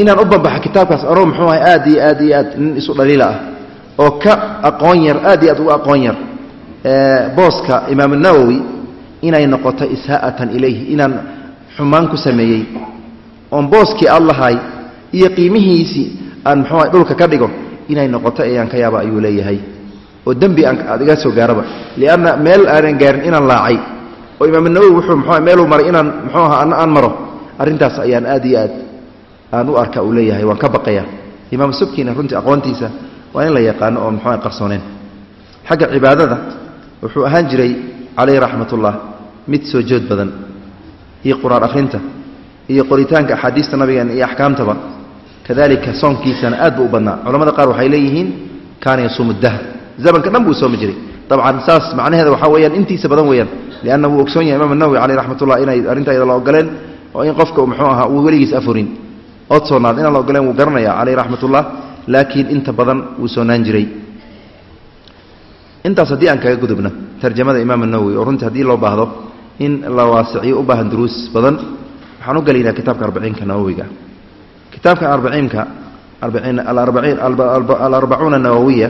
inaan u bambaxa kitaabkaas anoo muxuu ahay aad iyo aad iyo aad nin isu dhaliila ah oo ka aqoon yar aad iyo aad uga aqoon yar. Booska imaam nawowi inay noqoto isaa'atan ilayhi inaan xumaan ku sameeyey oon booskii aad lahay iyo qiimihiisii aan muxuuaha dhulka ka dhigo inay noqoto ayaan ka yaaba ayuu leeyahay. Oo dembi aad iga soo gaaraba lianna meel aanan gaarin inaan laacay oo imaam nawowi wuxuu muxua meeluu maray inaan muxuu aha aan maro arrintaas ayaan aad iyo aad aan u arka uu leeyahay waan ka baqaya. Imaam subkiina runtii aqoontiisa waa in la yaqaano oo muxuuha qarsooneen xagga cibaadada wuxuu ahaan jiray calayhi raxmatullah mid soo jood badan iyo qur'aan akhrinta iyo qoritaanka axaadiista nabigeena iyo axkaamtaba kadalika soonkiisana aad buu u badnaa. Culamada qaar waxay leeyihiin kaana yasuumu dahr. Zamanka dhan buu soomi jiray. Dabcan saas macnaheeda waxaa weyaan intiisa badan weeyaan lianna wuu ogsoon yahay imaam nawowi caleyh raxmatullah inay arrinta yada ogoleen oo in qofka muxuu ahaa uu weligiis afurin. Ood soonaad inaan la ogoleen wuu garanaya caleyh raxmatullah laakiin inta badan wuu soonaan jiray. Intaas haddii aan kaga gudubno tarjamada imaam nawowi oo runtii haddii loo baahdo in la waasiciyo u baahan duruus badan waxaan u gelaynaa kitaabka arbaciinka nawowiga kitaabka arbaciinka alarbacuuna nawowiya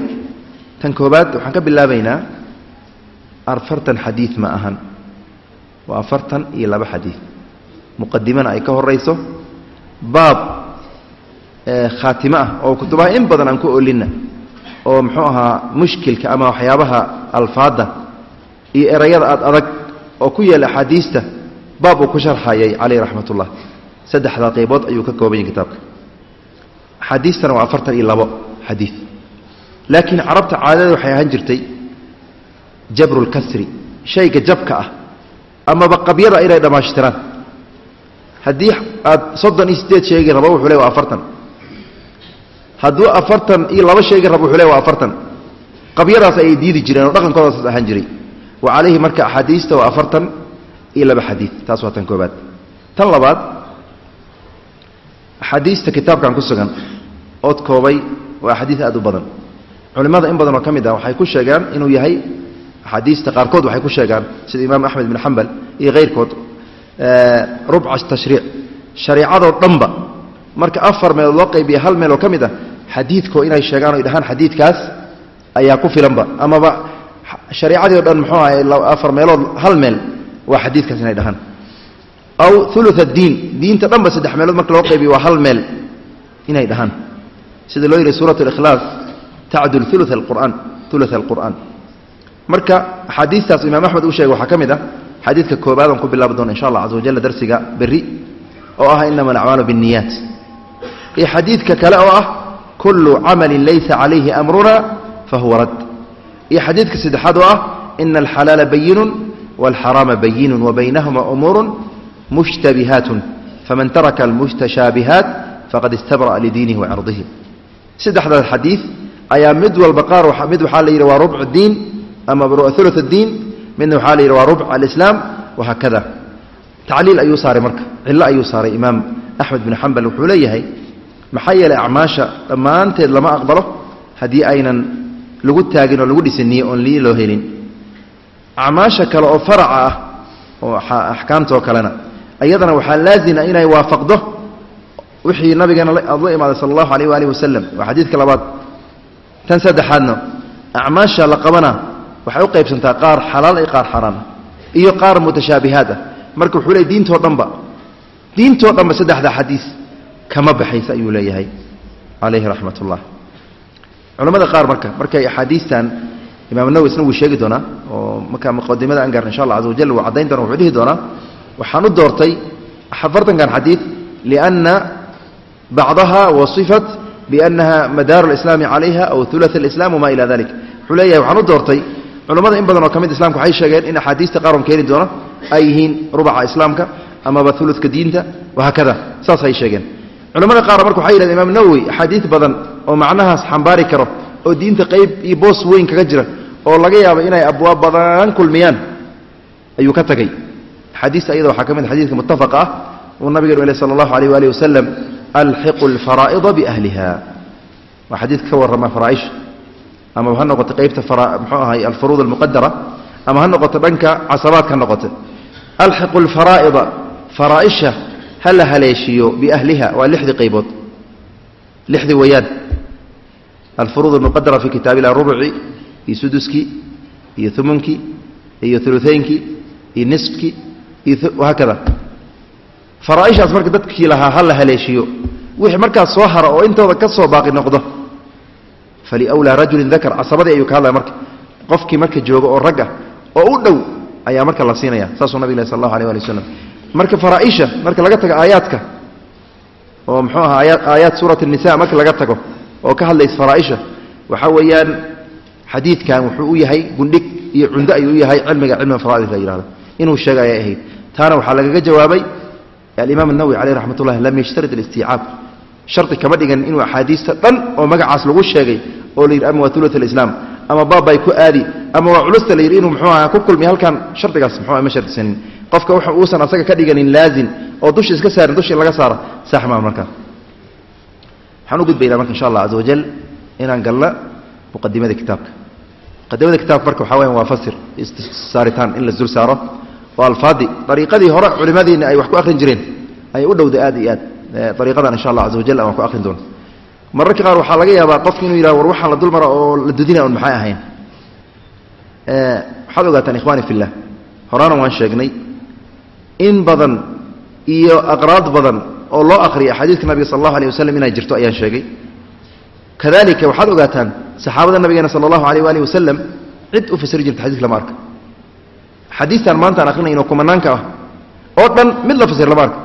tan koobaad waxaan ka bilaabaynaa afartan xadiid ma ahan. Waa afartan iyo laba xadiid muqadimana ay ka horayso baab khaatimo ah oo kutubaha in badan aan ku olinna oo muxuu ahaa mushkilka ama waxyaabaha alfaadda iyo erayada aad adag oo ku yaela axaadiista baab uu ku sharxayay caleyh raxmat ullah saddexdaa qaybood ayuu ka kooban yahy kitaabka. Axaadiistana waa afartan iyo labo xadiid laakiin carabta caadada waxay ahaan jirtay jabru lkasri shayga jabka ah amaba qabyada inay dhammaashtiraan haddii aad soddon iyo sideed sheegi rabo wuxuu le waa afartan. Hadduu afartan iyo laba sheegi rabo wuxuu le waa afartan. Qabyadaas ayay diidi jireen oo dhaqankoodaasas ahaan jiray wa calayhi marka axaadiista waa afartan iyo laba xadiid taas waa tan koobaad. Tan labaad axaadiista kitaabkan ku sugan ood koobay waa axaadiis aad u badan. Culimmada in badan oo ka mid ah waxay ku sheegaan inuu yahay axaadiista qaarkood waxay ku sheegaan sida imaam axmed bin xambal iyo keyrkood rubca tashriic. Shareicadoo dhanba marka afar meelood loo qaybiya hal meel oo ka mid ah xadiidko inay sheegaan oy dhahaan xadiidkaas ayaa ku filanba. Amaba shareicadii o dhan muxuu ahay afar meelood hal meel waa xadiidkaas inay dhahaan. Aw ulu addiin diinta dhanba saddex meelood marka loo qaybiyo waa hal meel inay dhahaan. Sida loo yidhi suurat اlikhlaas tacdul ulu qur'aan ulu alqur'aan. Marka axaadiistaas imaam axmed uu sheegay waxaa ka mid ah xadiidka koobaad aan ku bilaabi doona insha allah caza wajalla darsiga berri oo ah inama alacmaalu biاniyaat iyo xadiidka kale oo ah kullu camalin laysa calayhi amruna fahuwa rad iyo xadiidka saddexaad oo ah ina alxalaala bayinun wاlxaraama bayinun wabaynahuma umuuru mushtabihaatun. Faman taraka almutashaabihaat faqad istabra'a lidiinihi wacirdihi saddexdaas xadiid ayaa mid walba qaar mid waxaa la yidhi waa rubcu diin ama ulu diin midna waxaa la yidhi waa rubc alislaam. Wahaakada tacliil ayuu saaray marka. Cillo ayuu saaray imaam axmed bin xambal wuxuu leeyahay maxaa yeelay acmaasha dhammaanteed lama aqbalo? Haddii aynan lagu taagin oo lagu dhisiniye oon lii loo helin. Acmaasha kale oo faraca ah oo axkaamta oo kalena ayadana waxaa laazima inay waafaqdo wixii nabigeena aad la imaaday sala allahu alayh waalihi wasalam waa xadiidka labaad. Tan saddexaadna acmaasha la qabana waxay u qaybsantaa qaar xalaal iyo qaar xaraam iyo qaar mutashaabihaad ah. Marka wuxuu leey diintoo dhanba diintoo dhanba saddexda xadiis kama baxaysa ayuu leeyahay calayhi raxmat culamada qaar marka markay axaadiistan imaam nawi isna wuu sheegi doonaa oo markaa muqadimada aan gaarna insha allah caza wajal wuu caddayn doona wuxuu dhihi doonaa. Waxaan u doortay afartankan xadiid lianna bacdaha wasifat biannaha madaaru alislaami calayha aw uluat alislam wama ila dalik wuxuu leeyahay waxaan u doortay culammada in badan oo ka mid waxay sheegeen in axaadiista qaaron keeni doona ay yihiin rubaca islaamka amaba uludka diinta wahaakada saasay sheegeen culamada qaar marka waxay yidhahdeen imaam nawowi axaadiis badan oo macnahaas xambaari karo oo diinta qayb iyo boos weyn kaga jira oo laga yaabo inay abwaab badan kulmiyaan ayuu ka tagay. Axaadiista ayada waxaa ka mid xadiidka muttafaqa ah uu nabigeenu ilay sala allahu alayh waalihi wasalam alxiqu alfaraa'ida biahliha waa xadiidka ka warrama faraaisha ama ha noqoto qaybta mxuu ahay alfuruud almuqadara ama ha noqoto dhanka casabaadka ha noqote alxiqu alfaraa'ida faraaisha ha la haleeshiyo biahliha waa lixdii qaybood. Lixdii wayaan alfuruud almuqadara fi kitaab ilah rubuci iyo suduskii iyo umunkii iyo ulutaynkii iyo nisfkii iyo faraaishaas marka dadkii lahaa ha la haleeshiyo wixii markaas soo hara oo intooda ka soo baaqi noqdo faliwlaa rajulin dakar casabadii ayuu ka hadlaya marka. Qofkii marka jooga oo ragga oo u dhow ayaa marka la siinaya saasuu nabig leh sal allahu alay ali wasalam marka faraaisha marka laga tago aayaadka oo muxuu aha aayaat suurat nisa marka laga tago oo ka hadlaysa faraaisha waxaa weeyaan xadiidkan wuxuu u yahay gundhig iyo cundo ayuu u yahay cilmiga cilmiga faraaid la yihahdo inuu sheega ayay ahayd taana waxaa lagaga jawaabay alimaam الnawowi caleyh raxmat ullahi lam yashtarid اlistiicaab shardi kama dhigan inuu axaadiista dhan oo magacaas lagu sheegay oo la yidhi ama waa ulat alislaam ama baabbay ku aadi ama waa culusta la yidhi inuu mxuu aha ku kulmiy halkan shardigaas mxuu ma shardisanin qofka uusan asaga ka dhiganin laazim oo dusha iska saarin dusha in laga saaro sax maa waxaan u gudbaynaa marka insha allah caza wajal inaan galna muqadimada kitaabka. Muqadimada kitaabka marka waxaa weyan waa fasir saaritaan in la dul saaro. Oo alfaadi dariiqadii hore culimadiina ay wax ku akhrin jireen ayay u dhowday aad iyo aad. Dariiqadan insha allah caza wajal aan ku akhrin doono. Mararka qaar waxaa laga yaabaa qofki inuu yidhaha war waxaan la dul oo la dudina un maxay ahayn? Waxaad ogaataan ikhwani fillah horaana waan sheegnay in badan iyo aqraad badan oo loo akhriya axaadiiska nabiga sal allahu alيh waslm inay jirto ayaan sheegay. Kadalika waxaad ogaataan saxaabada nabigeena sala allahu alayh waalih wasalam cid u fasiri jirta xadiiska lama arka xadiistan maanta aan akrinayno kumanaanka ah oo dhan mid la fasir lama arka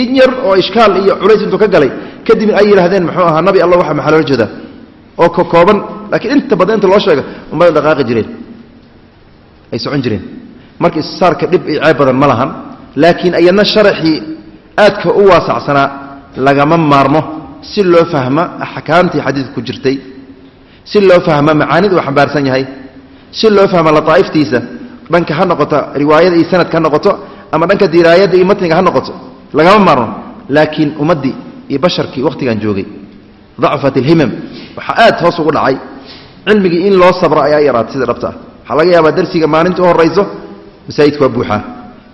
in yar oo ishkaal iyo culays intuu ka galay kadib ay yidhaahdeen muxuu ahaa nabi alla waxa maxaa loola jeedaa? oo ka kooban laakiin inta badan inta loo sheega umbada dhaqaaqi jireen. Ay socon jireen. Marka issaarka dhib iyo ceeb badan ma lahan laakiin ayadna sharaxii aadka u waasacsanaa lagama maarmo. Si loo fahmo axkaamtii xadiidka ku jirtay si loo fahmo macaanid uu xambaarsan yahay si loo fahmo lataa'iftiisa dhanka ha noqoto riwaayada iyo sanadka ha noqoto ama dhanka diraayadda iyo matniga ha noqoto lagama maarmo. Laakiin ummaddii iyo basharkii wakhtigan joogay. Dacfat ilhimam waxaa aad hoos ugu dhacay. Cilmigii in loo sabro ayaa yaraatay sida dhabta ah. Waxaa laga yaabaa darsiga maalinta u horayso masaajidka waa buuxaa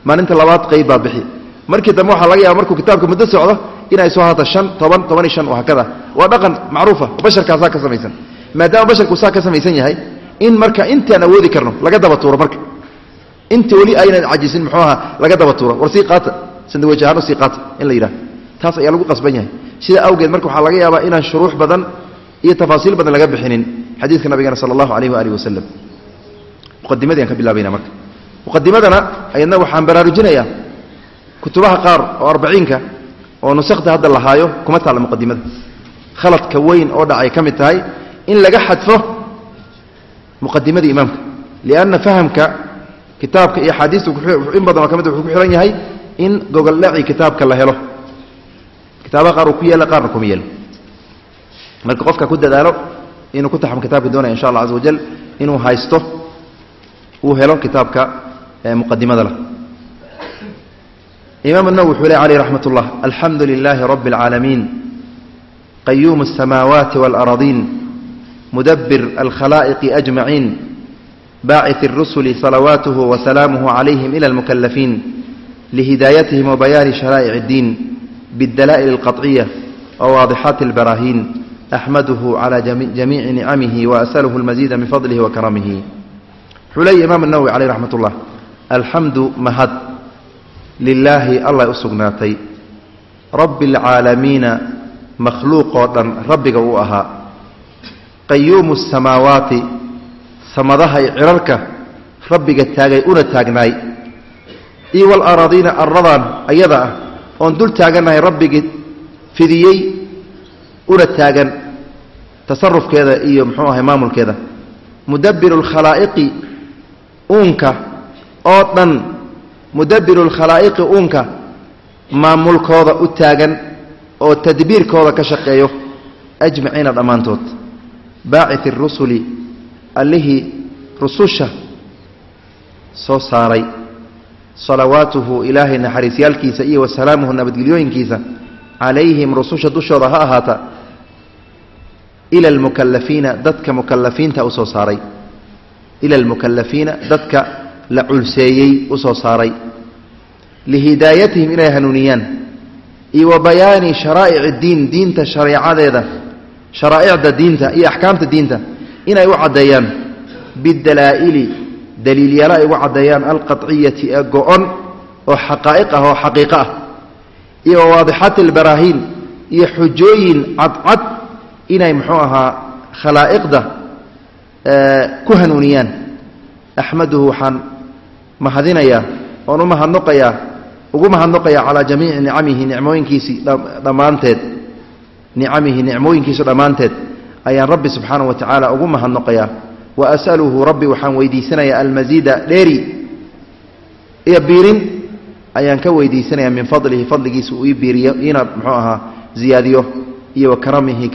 maalinta labaad qayb baa bixi. Markii dambe waxaa laga yaaba markuu kitaabka muddo socdo inay soo haato shan toban toban iyo oo hakada. Waa dhaqan macruufa basharkaasaa ka samaysan. Maadaama basharku saa ka samaysan yahay in marka intaan awoodi karno laga daba tuuro marka. Inta weli aynan cajisin muxuu ahaa laga daba tuuro. War sii qaata sandawej ahaan u sii qaata in la yidhaha taas ayaa lagu qasban yahay. Sidaa awgeed marka waxaa laga yaabaa inaan shuruux badan iyo tafaasiil badan laga bixinin xadiidka nabigeena sala allahu alayh waalihi wasalam muqadimadii aan ka bilaabayna marka muqadimadana ayadna waxaan baraarujinayaa kutubaha qaar oo arbaciinka oo nusakta hadda lahaayo kuma taalla muqadimada khaladka weyn oo dhacay ka mid tahay in laga xadfo muqadimadii imaamka lianna fahamka kitaabka iyo axaadiista in badan oo ka mid wuxuu ku xihan yahay in gogoldhaci kitaabka la helo. Kitaabaha qaar uu ku yeela qaarna kuma yeelo. Marka qofka ku dadaalo inuu ku taxmo kitaabka doonaya insha allah caza wajal inuu haysto uu helo kitaabka muqadimada lah imaam الnawwi wuxuu ley alيh raxmat اllah alxamdu lilahi rab اlcaalamiin qayuum الsamaawaati wاlأradiin mudabir alkhalaa'iqi أجmaciin baaciث الrusuli salawaatuh وsalaamuh عalayhim ilى اlmukalafiin lihidaayatihim وbayaani sharaa'ic الdiin bاdalaa'il الqaطciya وwaadixaati اlbaraahiin axmaduhu calى jamiici nicamihi وأsأlhu اlmaziida min fadlihi وakramihi wuxuu leeya imaam الnawwi caleyh raxmat اllah alxamdu mahad. Lilaahi allah u sugnaatay. Rabbi alcaalamiina makhluuqoo dhan rabbiga uu ahaa. Qayuumu asamaawaati samadaha iyo cirarka rabbiga taagay una taagnaay iyo walaradiina arradaan ayada ah oon dul taagannahay rabbigii fidiyey una taagan tasarufkeeda iyo muxuu ahay maamulkeeda. Mudabiru alkhalaa'iqi uunka oo dhan mudabiru lkhalaa'iqi uunka maamulkooda u taagan oo tadbiirkooda ka shaqeeyo ajmaciina dhammaantood. Baacit irusuli allihii rususha soo saaray. Salawaatuhu ilaahay naxariisyaalkiisa iyo wasalaamuhu nabadgelyooyinkiisa calayhim rususha dushooda ha ahaata ila almukalafiina dadka mukalafiinta u soo saaray. Ila almukalafiina dadka la culseeyey u soo saaray. Lihidaayatihim inay hanuuniyaan. Iyo wa bayaani sharaa'ic iddiin diinta shareecadeeda sharaa'icda diinta iyo axkaamta diinta inay u caddeeyaan. Bidalaa'ili daliilyaalo ay ugu caddeeyaan alqaciyati ee go-on oo xaqaa'iq ah oo xaqiiqo ah. Iyo wa waadixaati albaraahiin iyo xujooyin cadcad inay muxuu ahaa khalaa'iqda ku hanuuniyaan. Axmaduhu waxaan mahadinayaa oon u mahadnoqayaa ugu mahadnoqayaa calaa jamiici nicamihi nicmooyinkiisii dhammaanteed. Nicamihi nicmooyinkiisu dhammaanteed. Ayaan rabbi subxaana wa tacaala ugu mahadnoqayaa wa as'aluhu rabbi waxaan weydiisanayaa almasiida dheeri iyo biirin. Ayaan ka weydiisanayaa min fadlihi fadligiisa uu ii biiriyo inaad muxuu ahaa ziyaadiyo iyo wa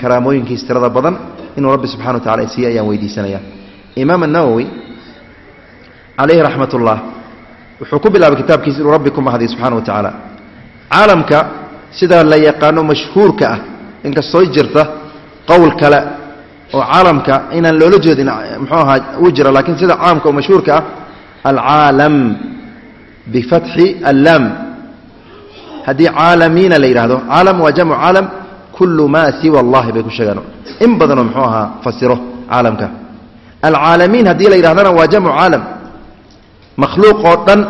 karaamooyinkiisa tirada badan. Inuu rabbi subxana wa tacala isiiye ayaan weydiisanayaa imaam anawowi calayhi raxmat ullah wuxuu ku bilaabay kitaabkiisa inuu rabbi ku mahadiyo subxana wa tacaala caalamka sidaa la yaqaano mashhuurka ah inkastoo jirta qowl kale oo caalamka inaan loola jeedin muxuu ahaa uu jira laakiin sida caamka oo mashhuurka ah alcaalam bifatxi allaam haddii caalamiina la yidhahdo caalam waa jamcu caalam kullu maa siwa allahi bay ku sheegaan in badanoo muxuu ahaa fasiro caalamka alcaalamiin haddii la yidhahdana waa jamcu caalam makhluuq oo dhan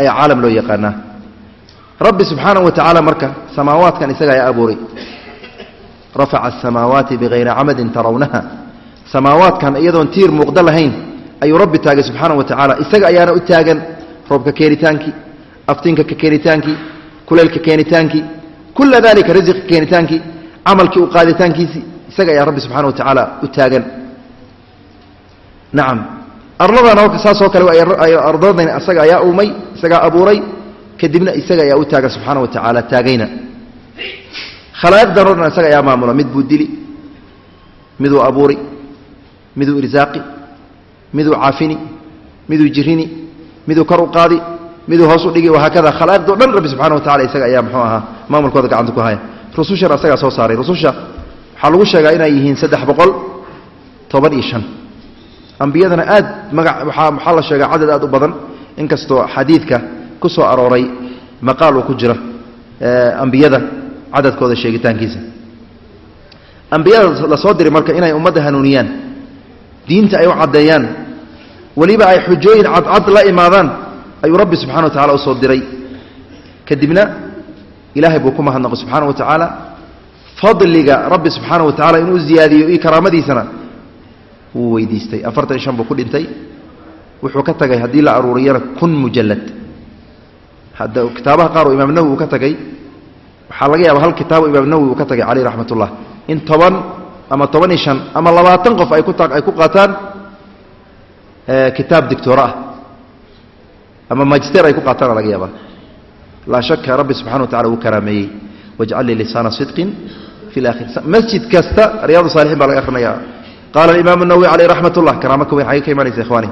ayaa caalam loo yaqaanaa. Rabbi subxaanahu wa tacaala marka samaawaadkan isaga ayaa abuuray. Rafaca asamaawaati bikayri camadin tarawnaha. Samaawaadkan iyadoon tiir muuqdo lahayn ayuu rabbi taagay subxaanahu wa tacaala isaga ayaana u taagan roobka keenitaankii aftinka ka keenitaankii kuleylka keenitaankii kula dalika risiqa keenitaankii camalkii u qaaditaankiisii isaga ayaa rabbi subxana wa tacaala u taagan. Nacam arladana saasoo kale ardadan isaga ayaa uumay isagaa abuuray kadibna isaga ayaa u taagan subxaana wa tacaala taagayna. Khalaa'iqdan o dhan isaga ayaa maamula mid buu dili miduu abuuri miduu irsaaqi miduu caafini miduu jirini miduu kor u qaadi miduu hoos u dhigi wahaakada khalaa'iqdo dhan rabbi subxana wa tacala isaga ayaa muxuu ahaa maamulkooda gacanta ku haya rusushana isagaa soo saaray. Rususha waxaa lagu sheegaa inay yihiin saddex boqol toban iyo shan ambiyadana aad maga waxaa la sheegaa cadad aad u badan. Inkastoo xadiidka ku soo arooray maqaal uu ku jira ambiyada cadadkooda sheegitaankiisa. Ambiyada la soo diray marka inay ummadda hanuuniyaan diinta ay u caddeeyaan weliba ay xujooyin cadcad la imaadaan ayuu rabbi subxana wa tacala u diray. Kadibna ilaahay buu ku mahadnaqo subxaana wa tacaala. Fadliga rabbi subxaana wa tacala inuu ziyaadiyo iyo karaamadiisana wuu weydiistay. Afartan shan buu ku dhintay. Wuxuu ka tagay haddii la aruuriyana kun mujalad kitaabaha qaar oo imaam nawowi uu ka tagay waxaa laga yaaba hal kitaabo imaam nawowi uu ka tagay caleyh raxmat ullah in toban ama toban iyo shan ama labaatan qof ay ku ay ku qaataan kitaab dictoora ah. Ama magister ay ku qaataana laga yaaba laa shaka rabbi subxana wa tacala uu karaameeyey. Wajcal lii lisaana sidqin fi lakhir masjid kasta riyaadu saalixiin baa laga akrinaya qaala alimaam nawowi caleyh raxmat ullah karaamo ka weyn xagee ka imanaysa ikhwaani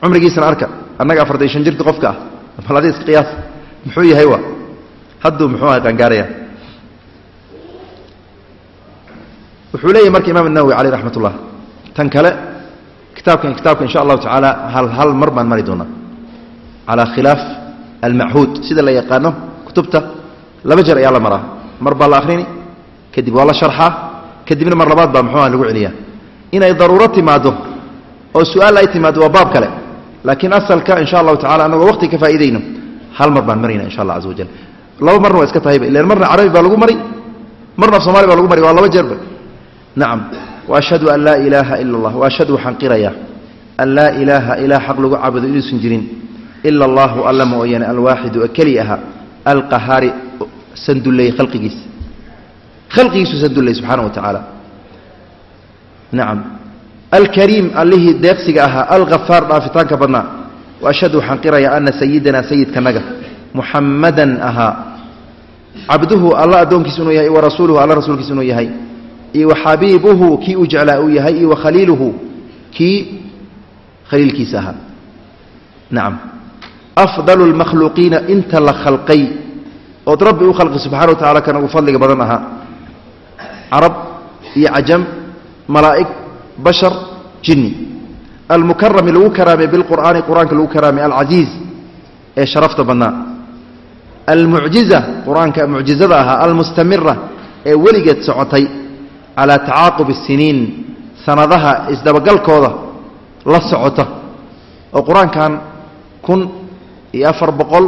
cumrigiisana arka annaga afartan shan jirta qofka ah bal adi iska muxuu yahay wa hadduu muxuu aha qaangaaraya wuxuu leeyahy marka imaam nawowi caleyh raxmat ullah tan kale kitaabkan kitaabka insha allahu tacaala hal hal mar baan mari doonaa calaa khilaaf almachuud sida la yaqaano kutubta laba jeer ayaa la maraa mar baa la akhrini kadib waa la sharxaa kadibna mar labaad baa muxuuha lagu celiyaa inay daruuro timaaddo oo su'aal ay timaaddo waa baab kale. Laakiin asalka insha allahu tacala anagoo waqti ka faa'iidayno. Hal mar baan marayna insha allah caza wajal laba marna waa iska tahayba ilan marna carabi baa lagu mari marna af baa lagu mari waa laba jeerba nacam waashhadu an laa ilaaha ila allah waashhadu waxaan qirayaa an laa ilaaha ilaah xaq lagu caabudo inuusan jirin ila allahu alla mooyaane alwaaxidu keli aha alqahaari sandulley khalqigiisa khalqigiisuu sandulley subxaana wa tacaala nacam alkariim allihii deeqsiga ahaa alhafaar dhaafitaanka badnaa waashhadu waxaan qirayaa ana sayidana sayidkanaga muxammadan ahaa. Cabduhu alla addoonkiisa inuu yahay wa rasuuluhu alla rasuulkiisa inuu yahay iyo waxabiibuhu kii u jeclaa uu yahay iyo wakhaliiluhu kii khaliilkiisa ahaa. Nacam afdalu lmakhluuqiina inta la khalqay ood rabbi u khalqi subxana wa tacala kan ugu fadliga badan ahaa. Carab iyo cajam malaa'ig bashar jinni. Almukarami lagu karaamay bilqur'aani qur'aanka lagu karaamay alcasiiz ee sharafta badnaa. Almucjiza qur'aanka mucjizada ahaa almustamira ee weligeed socotay calaa tacaaqub الsiniin sanadaha isdabagalkooda la socota. Oo qur'aankan kun iyo afar boqol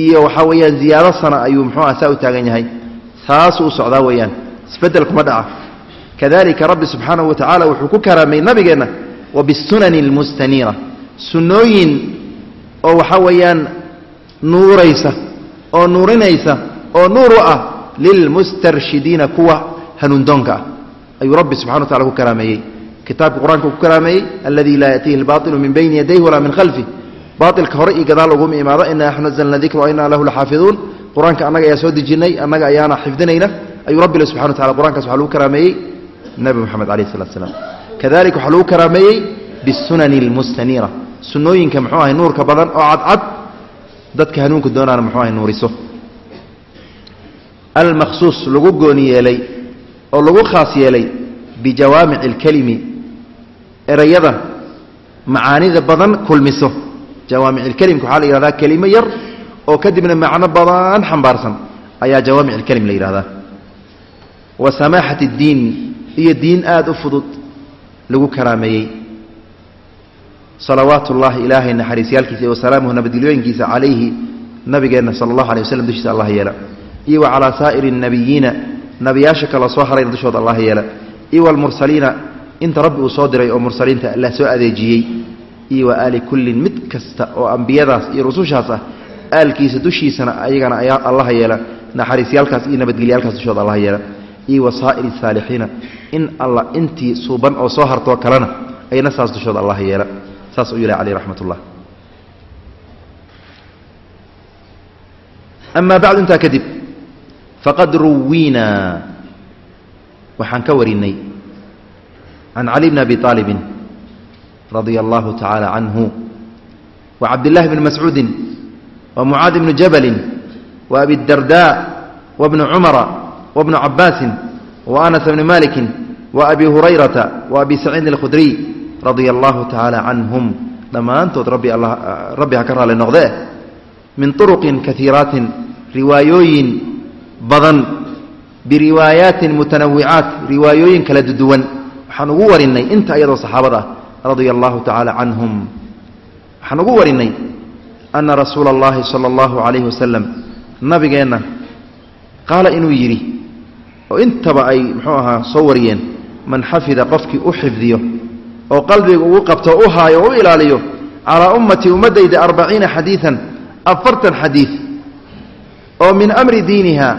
iyo waxaa weeyaan ziyaado sana ayuu muxuuah saa u taagan yahay. Saasuu u socdaa weeyaan. Isbeddel kuma dhaca kadalika rabbi subxaanahu watacaala wuxuu ku karaamay nabigeenna wa bisunani sunnooyin oo waxaa weeyaan nuuraysa oo nuurinaysa oo nuur u ah lilmustarshidiina kuwa hanuundoonka ah. Ayuu rabbi subxana watacala ku karaameeyey. Kitaabka qur'aanka ku karaameeyey alladii laa ya'tiihi albailu min bayni yadayhi walaa min khalfih baailka hore iyo gadaal uguma imaado inaa naxnu dikra wa innaa lahu laxaafiduun. Qur'aanka annaga ayaa soo dejinnay annaga ayaana xifdinayna. Ayuu rabbile subxana watacala qur'aankaas waxa lagu karaameeyey nebi moxamed alayh salatu slam kadalika waxaa lagu karaameeyey bisunani اlmustaniira sunnooyinka muxuu ahay nuurka badan oo cadcad dadka hanuunka doonaana muxuu ahay nuuriso. Almakhsuus lagu gooni yeelay oo lagu khaas yeelay bijawaamici alkelimi erayada macaanida badan kulmiso. Jawaamic ilkelimka waxaa la yihahdaa kelimo yar oo kadibna macno badan xambaarsan. Ayaa jawaamic ilkelim la yidhahdaa. Wa samaaxat اddiin iyo diin aada u fudud lagu karaameeyey. Salawaat ullaahi ilaahay naxariisyaalkiisa iyo wasalaamuhu nabadgelyooyinkiisa calayhi nabigeenna sala allahu alay waslam dushiisa allah yeela. Iyo wa calaa saa'iri اnabiyiina nabiyaasha kaloo soo harayna dushooda allah yeela. Iyo walmursaliina inta rabbi uu soo diray oo mursaliinta la soo adeejiyey. Iyo wa aali kullin mid kasta oo ambiyadaas iyo rusushaas ah aalkiisa dushiisana ayagana allaha yeela. Naxariisyaalkaas iyo nabadgelyaalkaas dushooda allah yeela iyo wa saa'iri saalixiina. In alla intii suuban oo soo hartoo kalena ayna saas dushooda allah yeela. Saas uu ilahi caleyh raxmat ullah amaa bacdu intaa kadib faqad ruwiina waxaan ka warinay can cali bni abi aalibin radia allahu tacaala canhu wa cabdillahi bni mascuudin wa mucaad bni jabalin wa abi darda wa bni cumara anas bni malikin wa abi hurayrata wa abi saciidin alkhudriy radia allahu tacaala canhum dhammaantood rabbi ha ka raali noqdee min turuqin kaiiraatin riwaayooyin badan biriwaayaatin mutanawicaat riwaayooyin kala duwan waxaan ugu warinay inta iyadoo saxaabada ah radia allahu tacaala canhum waxaan ugu warinay ana rasuula اllahi sala allahu calayhi wasalam nabigeenna qaala oo intaba ay muxuu ahaa soo wariyeen man xafida qofkii u xifdiyo oo qalbiga ugu qabto u haayo o u ilaaliyo calaa ummatii ummaddayda arbaciina xadiidan afartan xadiid oo min amri diiniha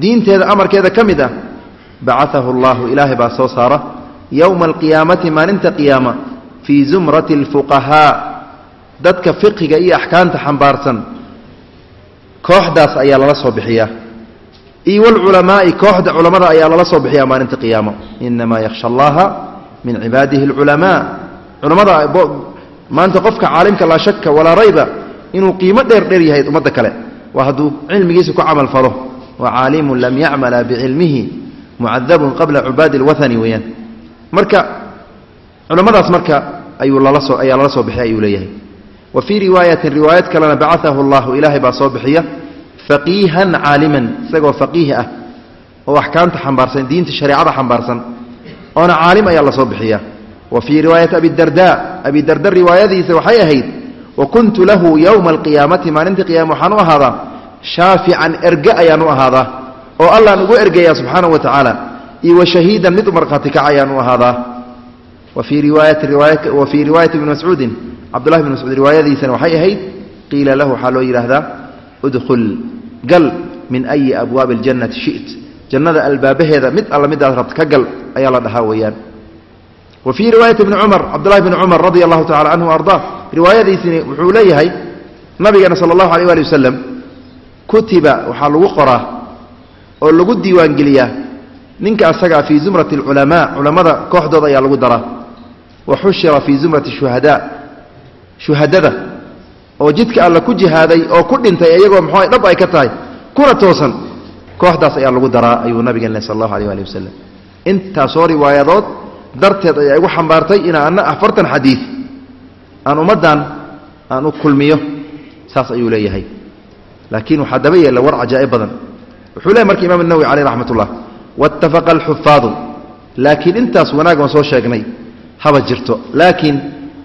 diinteeda amarkeeda ka mid ah bacaahu allahu ilaahay baa soo saara yowma alqiyaamati maalinta qiyaama fii zumrati alfuqahaa dadka fiqiga iyo axkaamta xambaarsan kooxdaas ayaa lala soo bixiyaa iyo walculamaai kooxda culammada ayaa lala soo bixiyaa maalinta qiyaama inamaa yakhsha allaha min cibaadihi alculamaa culammada maanta qofka caalimka laa shaka walaa rayba inuu qiimo dheer dheer yahay ummadda kale. Waa hadduu cilmigiisa ku camal falo. Wa caalimun lam yacmala bicilmihi mucadabun qabla cubaadi alwathani weeyaan. Marka culammadaas marka ayuu lala soo ayaa lala soo bixiyay ayuu leeyahay. Wa fii riwaayatin riwaayad kalena bacaahu allahu ilaahay baa soo bixiya faqiihan caaliman isagoo faqiih ah oo axkaamta xambaarsan diinta shareecada xambaarsan oona caalim ayaa la soo bixiya wa fii riwaayati abidarda abidarda riwaayadiisa waxay ahayd wa kuntu lahu yowma alqiyaamati maalinta qiyama waxaan u ahaadaa shaafican erge ayaan u ahaadaa oo allaan ugu ergaya subxaanahu wa tacaala iyo wa shahiidan mid u markhaati kac ayaan u ahaadaa. Wa fii riwaayati ibni mascuudin cabdullahi bn mascuud riwaayadiisana waxay ahayd qiila lahu waxaa loo yidhaahdaa udkhul gal min ayi abwaabi aljannati shit. Jannada albaabaheeda mid alla midaad rabta ka gal ayaa la dhahaa weeyaan. Wa fii riwaayati bni cumar cabdullahi bni cumar radia allahu tacala canhu ardaa riwaayadiisini wuxuu leeyahay nabigeena sala allahu aleyh waali wasalam kutiba waxaa lagu qoraa oo lagu diiwaangeliyaa ninka asagaa fii zumrati alculamaa culammada kooxdooda ayaa lagu daraa. Wa xushira fii zumrati shuhadaa shuhadada oo jidka alla ku jihaaday oo ku dhintay iyagoo muxuu dhab ay ka tahay kuna toosan. Kooxdaas ayaa lagu daraa ayuu nabigeen leh sal allahu aleyh waali wasalam intaasoo riwaayadood darteed ayaa igu xambaartay inaa ana afartan xadiid aan ummaddan aan u kulmiyo saas ayuu leeyahay. Laakiin waxaa daba yeella war cajaa'ib badan. Wuxuu leeyahy marka imam nawowi caleyh raxmat ullah waاtafaqa alxufaadu laakiin intaas wanaag aan soo sheegnay haba jirto. Laakiin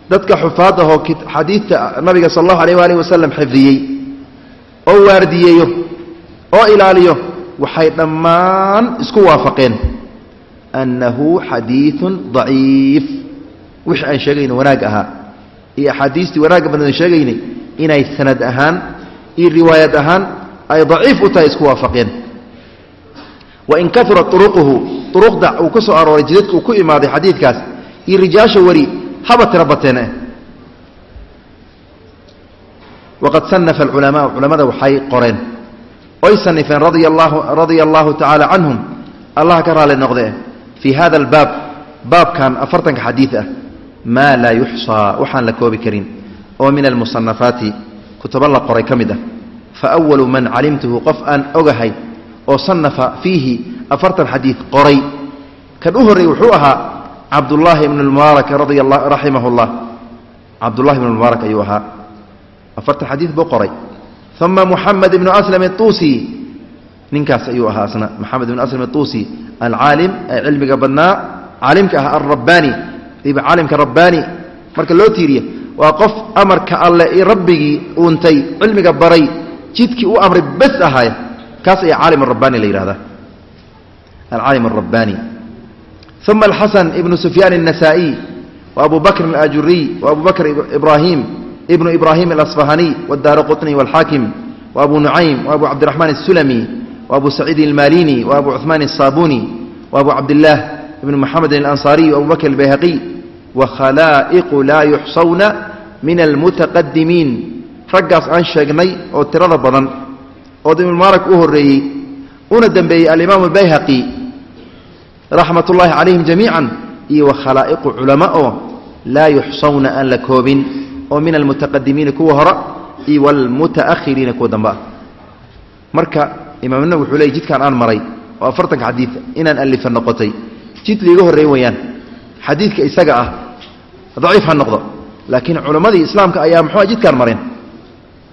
dadka xufaad ahoo xadiidta nabiga sal allahu aleyh waalih wasalam xifdiyey oo waardiyeeyo oo ilaaliyo waxay dhammaan isku waafaqeen. Annahu xadiiثun daciif. Wixii aan sheegayno wanaag ahaa. Iyo axaadiistii wanaagga badan sheegaynay inay sanad ahaan iyo riwaayad ahaan ay daciif u tahay isku waafaqeen. Wain kaura uruquhu uruqda uu ka soo arooray jidadka uu ku imaaday xadiidkaas iyo rijaasha wari haba tira bateene. Waqad sanafa alculamaau culamada waxay qoreen. Oy sanifeen radia allahu tacaala canhum allah ka raali noqdee fii hada albaab baabkan afartanka xadiid ah maa laa yuxsaa waxaan la koobi karin oo min almusanafaati kutubo la qoray ka mid ah fawalu man calimtuhu qof aan ogahay oo sanafa fiihi afartan xadiid qoray. Kan u horreeyey wuxuu ahaa cabdullaahi ibnu lmubaarak radia raximah llah cabdullahi ibnu lmubaarak ayuu ahaa. Afartan xadiid buu qoray. Uma muxamed ibnu aslam atuusi ninkaas ayuu ahaa asna. Moxamed ibnu aslam atuusi alcaalim ee cilmiga badnaa caalimka ah alrabbaani caalimka rabbaani marka loo tiiriya waa qof amarka alle rabbigii uuntay cilmiga baray jidkii u amray bes ahaay kaas ayaa caalim arabbani la yihahdaa alcaalim arabbani uma alxasan ibnu sufyaan النasaaئي وabu bakr اlajuriy وabu bakr ibrahim ibnu ibrahim اlasfahaniy wاdaar quطni wاlxaakim وabu nucaym وabu cabdiرaحman الsulmi وabu saciid اlmalini وabu cuثmaan الصabuni وabu cabdillaah ibn mxamedi اlanصariy وabu bakr اlbayhaqiy wakhalaa'iqu laa yuxsawna min almutaqadimiin raggaas aan sheegnay oo tirada badan oo ibnumubaarak u horreeyey una dembeeyey alimaamu albayhaqi raxmat ullaahi calayhim jamiican iyo wakhalaa'iqu culama oo laa yuxsawna aan la koobin oo min almutaqadimiina kuwa hore iyo waalmuta'ahiriina kuwa dambe. Ah marka imaam wuxuu leeyay jidkaan aan maray oo afartanka xadiid inaan alifa noqotay. Jid liiga horreey wayaan xadiidka isaga ah daciif ha noqdo laakiin culammadii islaamka ayaa muxua jidkaan mareen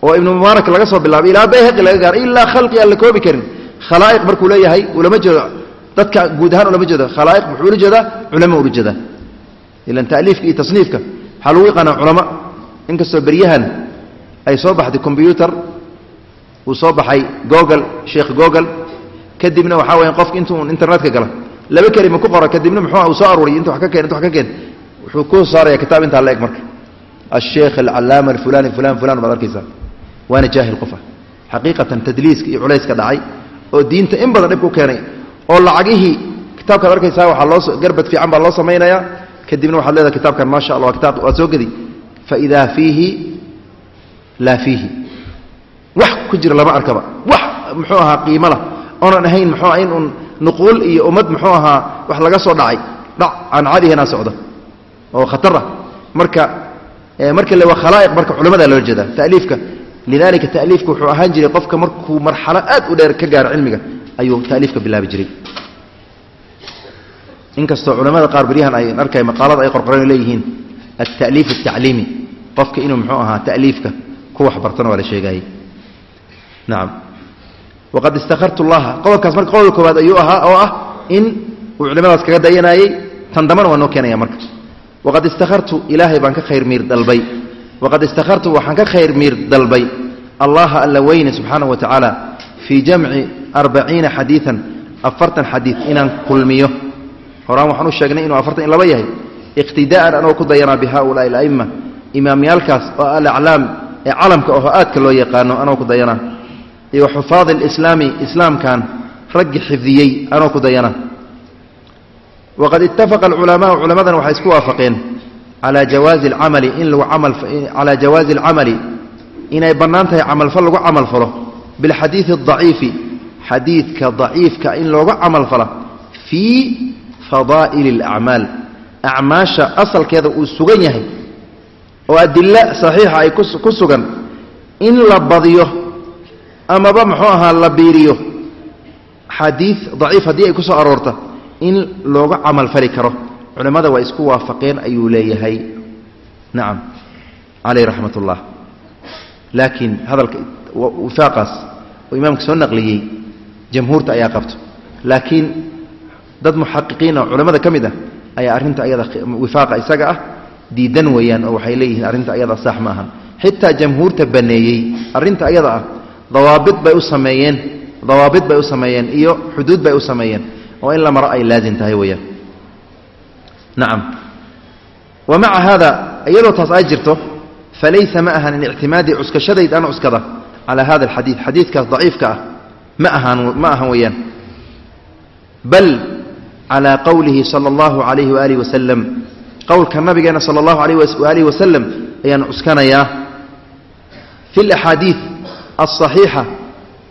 oo ibnu mubaarak laga soo bilaabay ilaa bayhaqi laga gaaro ilaa khalqi aan la koobi karin. Khalaa'iq markuu leeyahay ulama jeedo dadka guud ahaan ulama jeedo. Khalaa'iq muxuu ula jeedaa? Culama ula jeedaa. Ilan ta'liifka iyo tasniifka. Waxaa lagu yaqaanaa culama inkastoo beryahan ay soo baxday combyuutar uu soo baxay google sheekh google kadibna waxaa weya qofka intuu internetka gala laba kelima ku qora kadibna muxuu uu soo aruuriy inta wax ka keen inta wax ka keen wuxuu ku saaraya kitaab intaa la eg marka. Asheekh alcalaama alfulani fulan fulan baad arkaysaa. Waana jaahil qofa xaqiiqatan tadliiska iyo culayska dhacay oo diinta in badan dhib ku keenay oo lacagihii kitaabkaad arkaysaa waxaa loo garbad fiican baa loo samaynayaa kadibna waxaad leedahay kitaabkan maasha allah kitaab waad soo gedi faidaa fiihi laa fiihi. Wax ku jira lama arkaba. Wax muxuu ahaa qiimo lah oonan ahayn muxuu in un nuquul iyo ummad muxuu ahaa wax laga soo dhacay. Dhac aan caadihanaa socdo. Oo khatar ah. Marka marka le waa khalaa'iq marka culamada loola jeedaa ta'liifka lidalika ta'liifka wuxuu ahaan jiray qofka markuu marxalo aad u dheer ka gaaro cilmiga ayuu ta'liifka bilaabi jiray. Inkastoo culamada qaar baryahan ay arkay maqaalada ay qorqoreen leeyihiin alta'liif altacliimi qofka inuu muxuu ahaa ta'liifka ku waxbartana waa la sheegaayey nacam waqad istakartu llaha qodobkaas marka qodobka koowaad ayuu ahaa oo ah in uu culimadaas kaga dayanaayey tan dambana waa noo keenaya marka. Waqad istakartu ilaahay baan ka khayr miir dalbay. Waqad istakartu waxaan ka khayr miir dalbay. Allaha alla weyne subxaanahu wa tacaala fii jamci arbaciina xadiian afartan xadiid inaan kulmiyo horaan waxaan u sheegnay inuu afartan in laba yahay iqtidaa'an anoo ku dayanaa bi haulaai ala'ima imaamyaalkaas oo alaclaam ee calamka oho aadka loo yaqaano anoo ku dayanaa iyo xufaadi alislaami islaamkan raggi xifdiyey anoo ku dayana waqad ittafaqa alculamaau culammadana waxay isku waafaqeen calaa jawaazi alcamali in lagu camal calaa jawaazi alcamali inay bannaan tahay camalfal lagu camalfalo bilxadiidi adaciifi xadiidka daciifka in looga camalfala fii fadaa'ili alacmaal acmaasha asalkeeda uu sugan yahay oo adilo saxiixa ay ku sugan in la badiyo amaba muxuu ahaa la biiriyo. Xadiid daciif haddii ay ku soo aroorta in looga camal fali karo. Culimmada waa isku waafaqeen ayuu leeyahay. Nacam caleyh raxmat ullah laakiin hadalka wifaaqaas oo imaamka soo naqliyey jamhuurta ayaa qabto. Laakiin dad muxaqiqiin oo culimmada ka mid ah ayaa arrinta ayada wifaaqa isaga ah diidan weeyaan oo waxay leeyihiin arrinta ayada sax ma ahan. Xitaa jamhuurta baneeyey arrinta ayada ah dawaabid bay u sameeyeen dawaabid bay u sameeyeen iyo xuduud bay u sameeyeen oo in la maro ay laazim tahay weeyaan. Nacam wa maca haada iyadoo taas ay jirto falaysa ma ahan in ictimaadii cuskashadayd aan cuskada calaa hada alxadiid xadiidkaas daciifka ah ma ahan weeyaan. Bal calaa qowlihi sala allahu calayhi waaalih wasalam qowlka nabigeena sala allahu alayh waaalih wasalam ayaan cuskanayaa. Fi laxaadiid alصaxiixa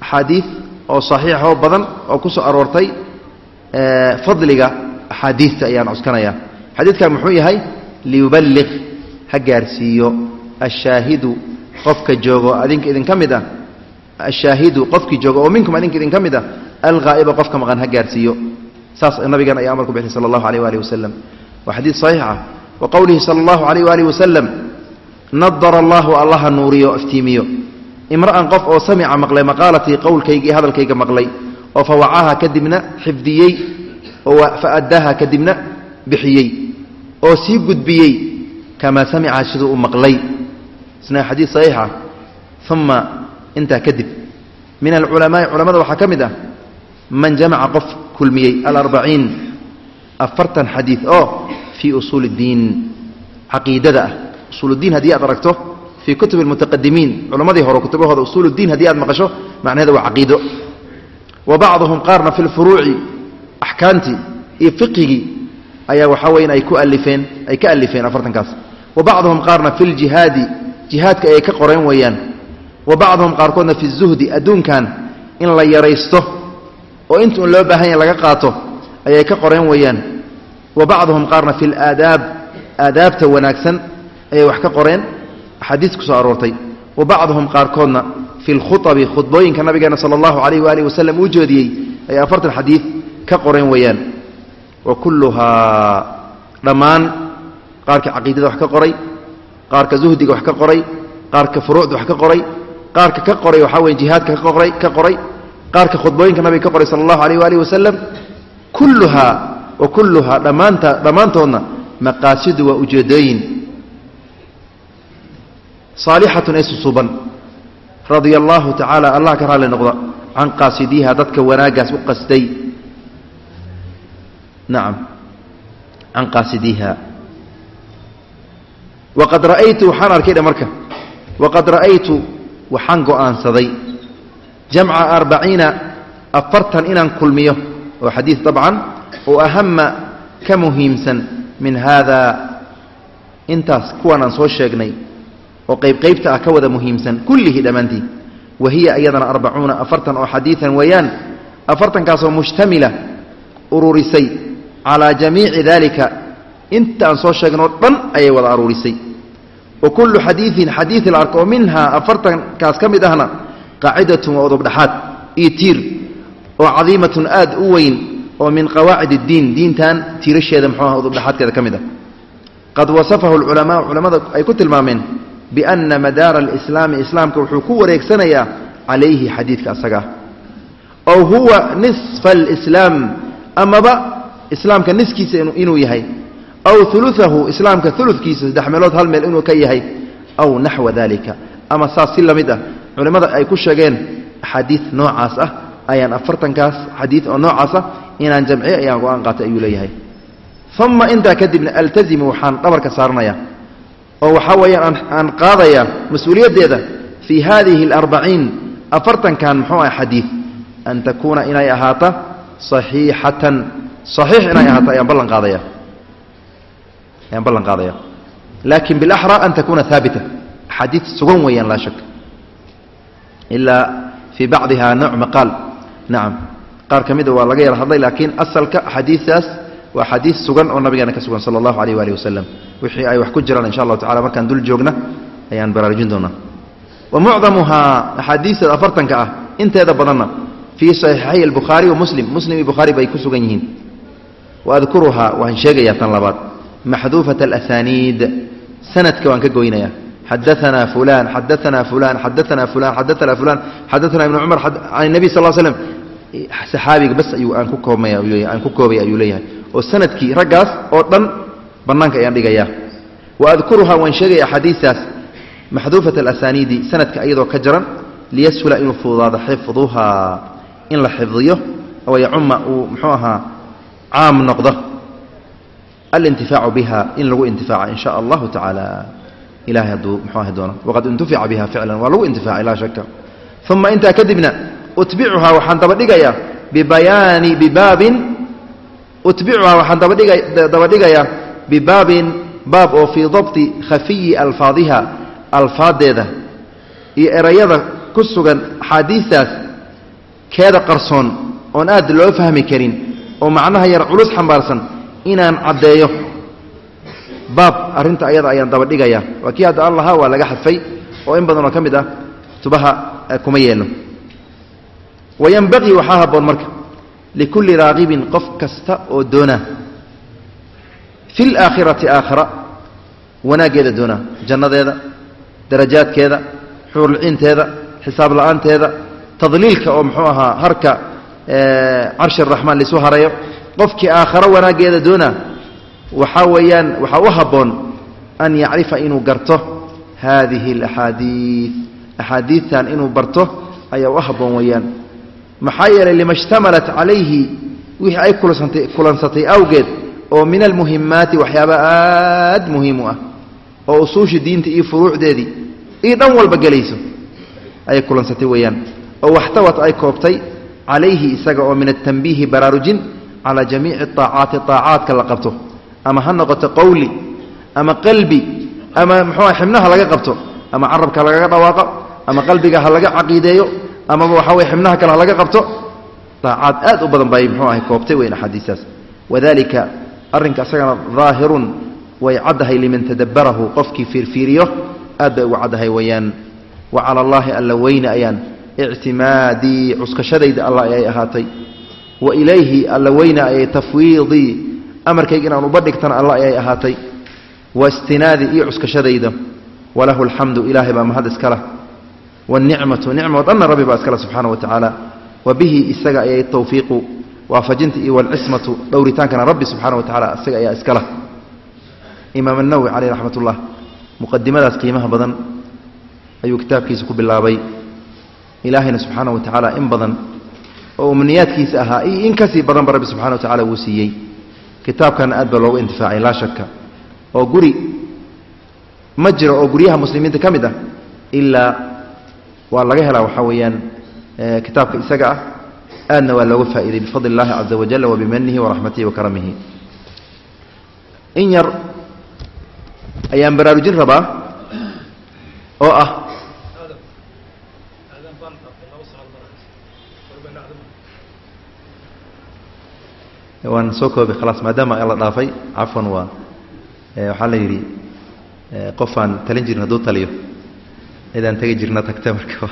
axaadiid oo saxiixoo badan oo ku soo aroortay fadliga axaadiidta ayaan cuskanaya xadiidkan muxuu yahay liyuballiq ha gaarsiiyo. Ashaahidu qofka joogo adinka idinka mid ah ashaahidu qofkii joogo oo minkum adinka idinka mid ah alghaa'iba qofka maqan ha gaarsiiyo saas nabigan ayaa amar ku bixiyay sala allahu alayh waalihi wasalam waa xadiid saxiix ah wa qowlihi sala allahu alayh waalihi wasalam nadara allahu allaha nuuriyo iftiimiyo imra'an qof oo samica maqlay maqaalatii qowlkayga iyo hadalkayga maqlay oo fa wacaha kadibna xifdiyey oo fa addaaha kadibna bixiyey oo sii gudbiyey kamaa samica siduu u maqlay isna xadiid saxiixa uma intaa kadib. Min alculamaai culamada waxaa ka mid ah man jamaca qof kulmiyey alarbaciin afartan xadiid oo fii usuuli اddiin caqiidada ah. Usuuluddiin haddii aad aragto fii kutubi almutaqadimiin culammadii hore kutubahooda usuuluddiin haddii aad maqasho macnaheeda waa caqiido. Wa bacduhum qaarna fi lfuruuci axkaamtii iyo fiqigii ayaa waxaa weyan ay ku alifeen ay ka alifeen afartankaas. Wa bacduhum qaarna fi ljihaadi jihaadka ayay ka qoreen weeyaan wa bacduhum qaarkoodna fi zuhdi adduunkan in la yaraysto oo inta un loo baahan yahay laga qaato ayay ka qoreen weeyaan. Wa bacduhum qaarna fi laadaab aadaabta wanaagsan ayay wax ka qoreen. Axaadiis ku soo aroortay. Wa bacduhum qaarkoodna fi lkhuabi khudbooyinka nabigeena sala allahu calayh waalihi wasalam uu jeediyey ayay afartan xadiid ka qoreen weeyaan. Wa kulluhaa dhammaan qaarka caqiidada wax ka qoray qaarka zuhdiga wax ka qoray qaarka furuucda wax ka qoray qaarka ka qoray waxaa weye jihaadka ka qoray ka qoray qaarka khudbooyinka nabiga ka qoray sala allahu alayh waalihi wasalam kulluhaa wa kulluhaa dhammaanta dhammaantoodna maqaasidu waa ujeedooyin. Saalixatun ee susuban radia allaahu tacaala allah ka raalli noqda can qaasidiiha dadka wanaaggaas u qasday nacam can qaasidiiha. Waqad ra'aytu waxaan arkay dhe marka waqad ra'aytu waxaan go'aansaday jamca arbaciina afartan inaan kulmiyo oo xadiid dabcan oo ahama ka muhiimsan min haada. Intaas kuwan aan soo sheegnay oo qaybqaybta ah ka wada muhiimsan kullihii dhammaantii wa hiya iyadana arbacuuna afartan oo xadiidan weeyaan afartankaasoo mushtamila ururisay calaa jamiici daalika inta aan soo sheegnoo dhan ayay wada aruurisay wa kullu xadiiin xadiid la arko oo minhaa afartankaas ka mid ahna qaacidatun waa udubdhaxaad iyo tiir oo cadiimatun aad u weyn oo min qawaacid اddiin diintan tiirasheeda muxuuaha udubdhaxaadkeeda ka mid ah. Qad wasafahu lculamaau culammada ay ku tilmaameen bianna madaara alislaami islaamka wuxuu ku wareegsanayaa calayhi xadiidka asagaa ow huwa nisfa alislaam amaba islaamka niskiisa inuu yahay aw uluahu islaamka uludkiisa saddex meelood hal meel inuu ka yahay aw naxwa dalika ama saas si la ah culimmada ay ku sheegeen axaadiid noocaas ah ayaan afartankaas xadiid oo noocaas ah inaan jamciyo ayaan go'aan qaatay ayuu leeyahay. Uma intaa kadibna altazimu waxaan dhabarka saaranaya oo waxaa weeyaan aan qaadaya mas'uuliyaddeeda fii hadihi alarbaciin afartankan muxuu ah xadiid an takuuna inay ahaata saxiixatan saxiix inay ahaato ayaan ballan qaadaya ayaan ballan qaadaya laakin bilaxraa an takuuna haabita axaadiid sugan weeyaan laa shak ilaa fii bacdiha nooc maqaal. Nacam qaar ka mida waa laga yar hadlay laakiin asalka axaadiistaas waa xadiid sugan oo nabigeena ka sugan sala allahu alayh waali wasalam wixii ay wax ku jiraan insha allahu tacala markaan dul joogna ayaan baraarujin doonaa. Wa mucdamuhaa axaadiisteeda afartanka ah inteeda badanna fii saxiixay albukhaari wa muslim. Muslim iyo bukhaari bay ku sugan yihiin. Wa adkuruhaa waan sheegayaa tan labaad maxduufat alasaniid sanadka waan ka goynaya xadaana fulan xadaana fulan xadaana fulan xadaana fulan xadaana ibnu cumar can nabi sal slm saxaabiga bas ayuu aan ku koobmay aan ku koobay ayuu leeyahay oo sannadkii raggaas oo dhan bannaanka ayaan dhigaya wa adkuruhaa waan sheegaya axaadiistaas maxduufat alasaniidi sanadka iyadoo ka jaran liyashula inuu fududaado xifduhaa in la xifdiyo oo yacuma uu muxuu ahaa caam noqdo alintifaacu biha in lagu intifaaca in sha allahu tacaala ilahay hadduu muxuu ahi doono waqad intufica biha ficlan waa lagu intifaacay laa shaka uma intaa kadibna utbicuhaa waxaan dabadhigayaa bibayaani bibaabin utbicuhaa waxaan dabadhiga dabadhigayaa bibaabin baab oo fii dabti khafiyi alfaadiha alfaaddeeda iyo erayada ku sugan axaadiistaas keeda qarsoon oon aad loo fahmi karin oo macnaha yar culus xambaarsan inaan caddeeyo. Baab arrinta ayada ayaan dabadhigayaa. Waa kii hadda an lahaa waa laga xadfay oo in badan oo ka mid ah tubaha kuma yeelno. Wayanbaqii waxaa habboon marka likulli raaqibin qof kasta oo doona. Fi laakhirati aakhira wanaaggeeda doona. Jannadeeda darajaadkeeda xuurlciinteeda xisaab la'aanteeda tadliilka oo muxuu ahaa harka carshi araxmaan laisu harayo qofkii aakharo wanaaggeeda doona waxaa weeyaan waxaa u habboon an yacrifa inuu garto haadihi alaxaadiid axaadiidtan inuu barto ayaa u habboon weeyaan. Maxaa yeelay lima shtamalat calayhi wixii ay kulansatay kulansatay awgeed oo min almuhimaati waxyaaba aad muhiim u ah oo usuusha diinta iyo furuucdeedii iyo dhan walba gelayso ayay kulansatay weeyaan. Oo waxtawat ay koobtay calayhi isaga oo min atanbiihi baraarujin calaa jamiici aacaati aacaadka la qabto ama ha noqoto qowli ama qalbi ama muxuua xibnaha laga qabto ama carabka lagaga dhawaaqo ama qalbiga ha laga caqiideeyo amaba waxaa weye xibnaha kale ha laga qabto aacaad aad u badan bay muxuu ahay koobtay weyn axaadiistaas wadalika arrinka isagana daahirun way caddahay liman tadabbarahu qofkii fiirfiiriyo aad bay ugu caddahay weeyaan wa cala allaahi alla weyne ayaan ictimaadii cuskashadayda allah ayay ahaatay wailayhi alla weyna ayay tafwiidii amarkayga inaan uba dhigtana alla ayay ahaatay. Wastinaadi iyo cuskashadayda. Walahu alxamdu ilaahay baa mahad iskaleh wanicmatu nicmo dhanna rabbi baa iskale subxaana wa tacaala. Wa bihi isaga ayay tawfiiqu waafajinta iyo walcismatu dhowritaankana rabbi subxaana wa tacaala isaga ayaa iskaleh imaam anawi caleyh raxmat ullah muqadimadaas qiimaha badan ayuu kitaabkiisa ku bilaabay. Ilaahayna subxaana wa tacaala in badan oo umniyaadkiisa ahaa iyo in ka sii badanba rabbi subxana wa tacala wuu siiyey. Kitaabkana aad baa loogu intifaacay laa shaka oo guri ma jiro oo guryaha muslimiinta ka mid ah ilaa waa laga helaa waxaa weeyaan kitaabka isaga ah. Aadna waa looga faa'iday bifadli اllahi caza wajal wabimanihi waraxmatihi wakaramihi in yar ayaan baraarujin rabaa oo ah waan soo koobay khalaas maadaama la dhaafay. Cafwan waa waxaa la yidhi qofaan talin jirin hadduu taliyo cidaan tegi jirna tagta marka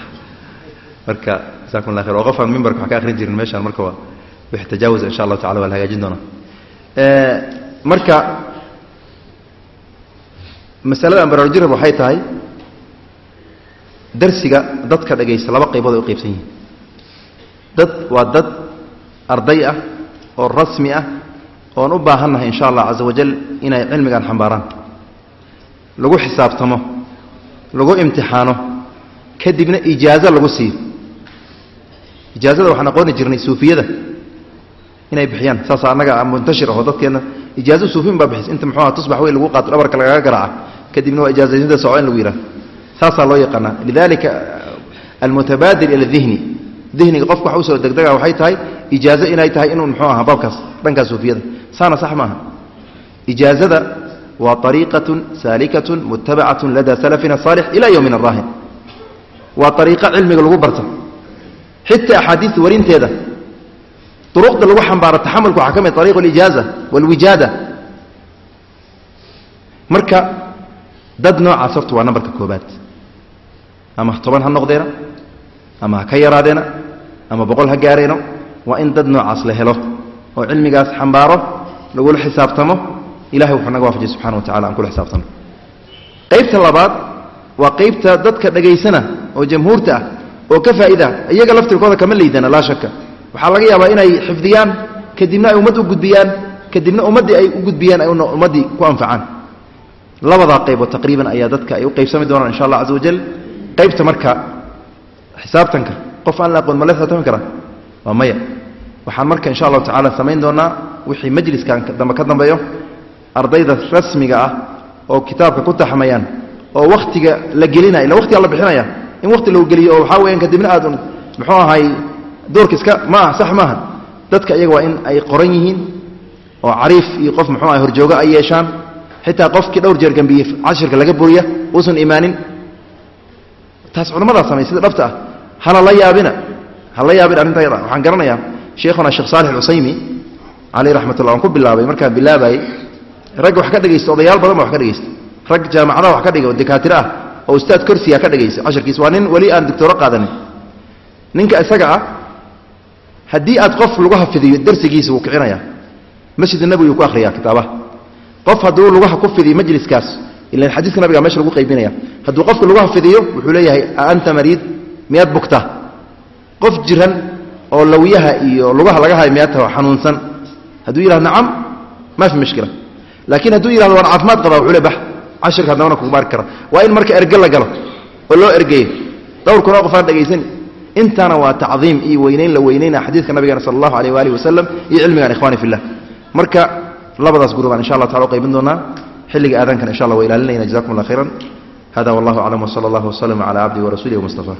marka jasakum allah khair waa qofaan mimbarka wax ka akhrin jirin meeshaan marka waa wix tajaawuz insha allahu tacala waa la hagaajin doonaa. Marka masalada aan baraarujin rab waxay tahay darsiga dadka dhagaysta laba qaybood ay u qaybsan yihiin. Dad waa dad arday ah oo rasmi ah oon u baahannahay insha allah caza wajal inay cilmigan xambaaraan. Lagu xisaabtamo lagu imtixaano kadibna ijaazo lagu siiyo. Ijaazada waxaan aqooni jirnay suufiyada inay bixiyaan saasa annaga muntashir aho dadkeenna. Ijaazo suufiyin baa bixis inta muxuuha tusbax weyn lagu qaato dhabarka lagaga garaaca. Kadibna waa ijaazaysinta soco lagu yidhaha saasaa loo yaqaanaa. Lidalika almutabaadir ila dihni dihniga qofka wax u soo degdega waxay tahay ijaazo inay tahay inuu muxuu aha baabkaas dhankaas suufiyada. Saana sax maaha. Ijaazada waa ariiqatun saalikatun mutabacatun lada salafina saalix ila yowmin araahin waa ariiqo cilmiga lagu barta xitaa axaadiista warinteeda duruqda lagu xambaaro taxamulka waxaa ka mid ariiqu alijaaza walwijaada marka dad noocaas horta waa nambarka koobaad ama toban ha noqdeena ama ha ka yaraadeena ama boqol ha gaareeno waa in dad noocaas la helo oo cilmigaas xambaaro lagula xisaabtamo ilahay wuxuu naga waafajiy subxana wa tacala aan kula xisaabtano. Qaybta labaad waa qaybta dadka dhagaysana oo jamhuurta ah oo ka faa'ida iyaga laftirkooda kama liidana laa shaka waxaa laga yaabaa inay xifdiyaan kadibna ay ummad u gudbiyaan kadibna ummaddii ay u gudbiyaan ay ummaddii ku anfacaan. Labadaa qaybood taqriiban ayaa dadka ay u qaybsami doonaan insha allah caza wajal qaybta marka xisaabtanka qof aan la aqoon ma la xisaabtami karaa? Waa maya waxaan marka insha allahu tacala samayn doonaa wixii majliskan dambe ka dambeeyo ardayda rasmiga ah oo kitaabka ku taxmayaan oo wakhtiga la gelinaya illa waqtigaa la bixinaya in waqti lagu geliyo oo waxaa weyaan kadibna aad muxuu ahay doorka iska maaha sax maaha. Dadka iyaga waa in ay qoran yihiin oo cariif iyo qof muxuu ahay horjoogo ay yeeshaan. Xitaa qofkii dhowr jeer gambiye cashirka laga buriya uusan imaanin. Taas culammadaa samay sida dhabta ah. Hala la yaabina hala yaabin arrinta yada waxaan garanayaa sheikhuna sheekh saalix alcusaymi caleyh raxmatullah waan ku bilaabay markaan bilaabayey rag wax ka dhegaysta odayaal badan ba wax ka dhegaysta rag jaamacadaha wax ka dhigay oo dakaatiro ah oo ustaad korsiya ka dhegaysta casharkiis waa nin weli aan doctooro qaadanin. Ninka isaga ah haddii aad qof lagu hafidiyo darsigiisa wuu kicinaya. Masjid nabigu ku ahriya kitaabaha qof hadduu lugaha ku fidiyo majliskaas ilan xadiiska nabiga meesha lagu qaybinaya. Hadduu qofka lugaha fidiyo wuxuu leeyahay anta mariid? Miyaad bugta qof jiran oo lawyaha iyo lugaha laga hayo miyaad taha xanuunsan. Hadduu yihahdo nacam ma fi mushkila laakiin hadduu yihahdo waan caafimaad qabaa wuxuu le bax cashirka haddana kugu baari kara waa in marka erge la galo oo loo ergeeyo dhowr kunoo qof aan dhegaysan intana waa tacdiim iyo weynayn la weynayna xadiidka nabigeena sala allahu aleyh waalihi wasalam iyo cilmigan ikhwani fillah. Marka labadaas gurubaan insha allah tacala u qaybin doonaa. Xilliga aadaankan insha allah waa ilaalinayna jazakum allah khayran. Hada wallahu aclam wsala allahu waslama cala cabdihi warasuulihi wmustafa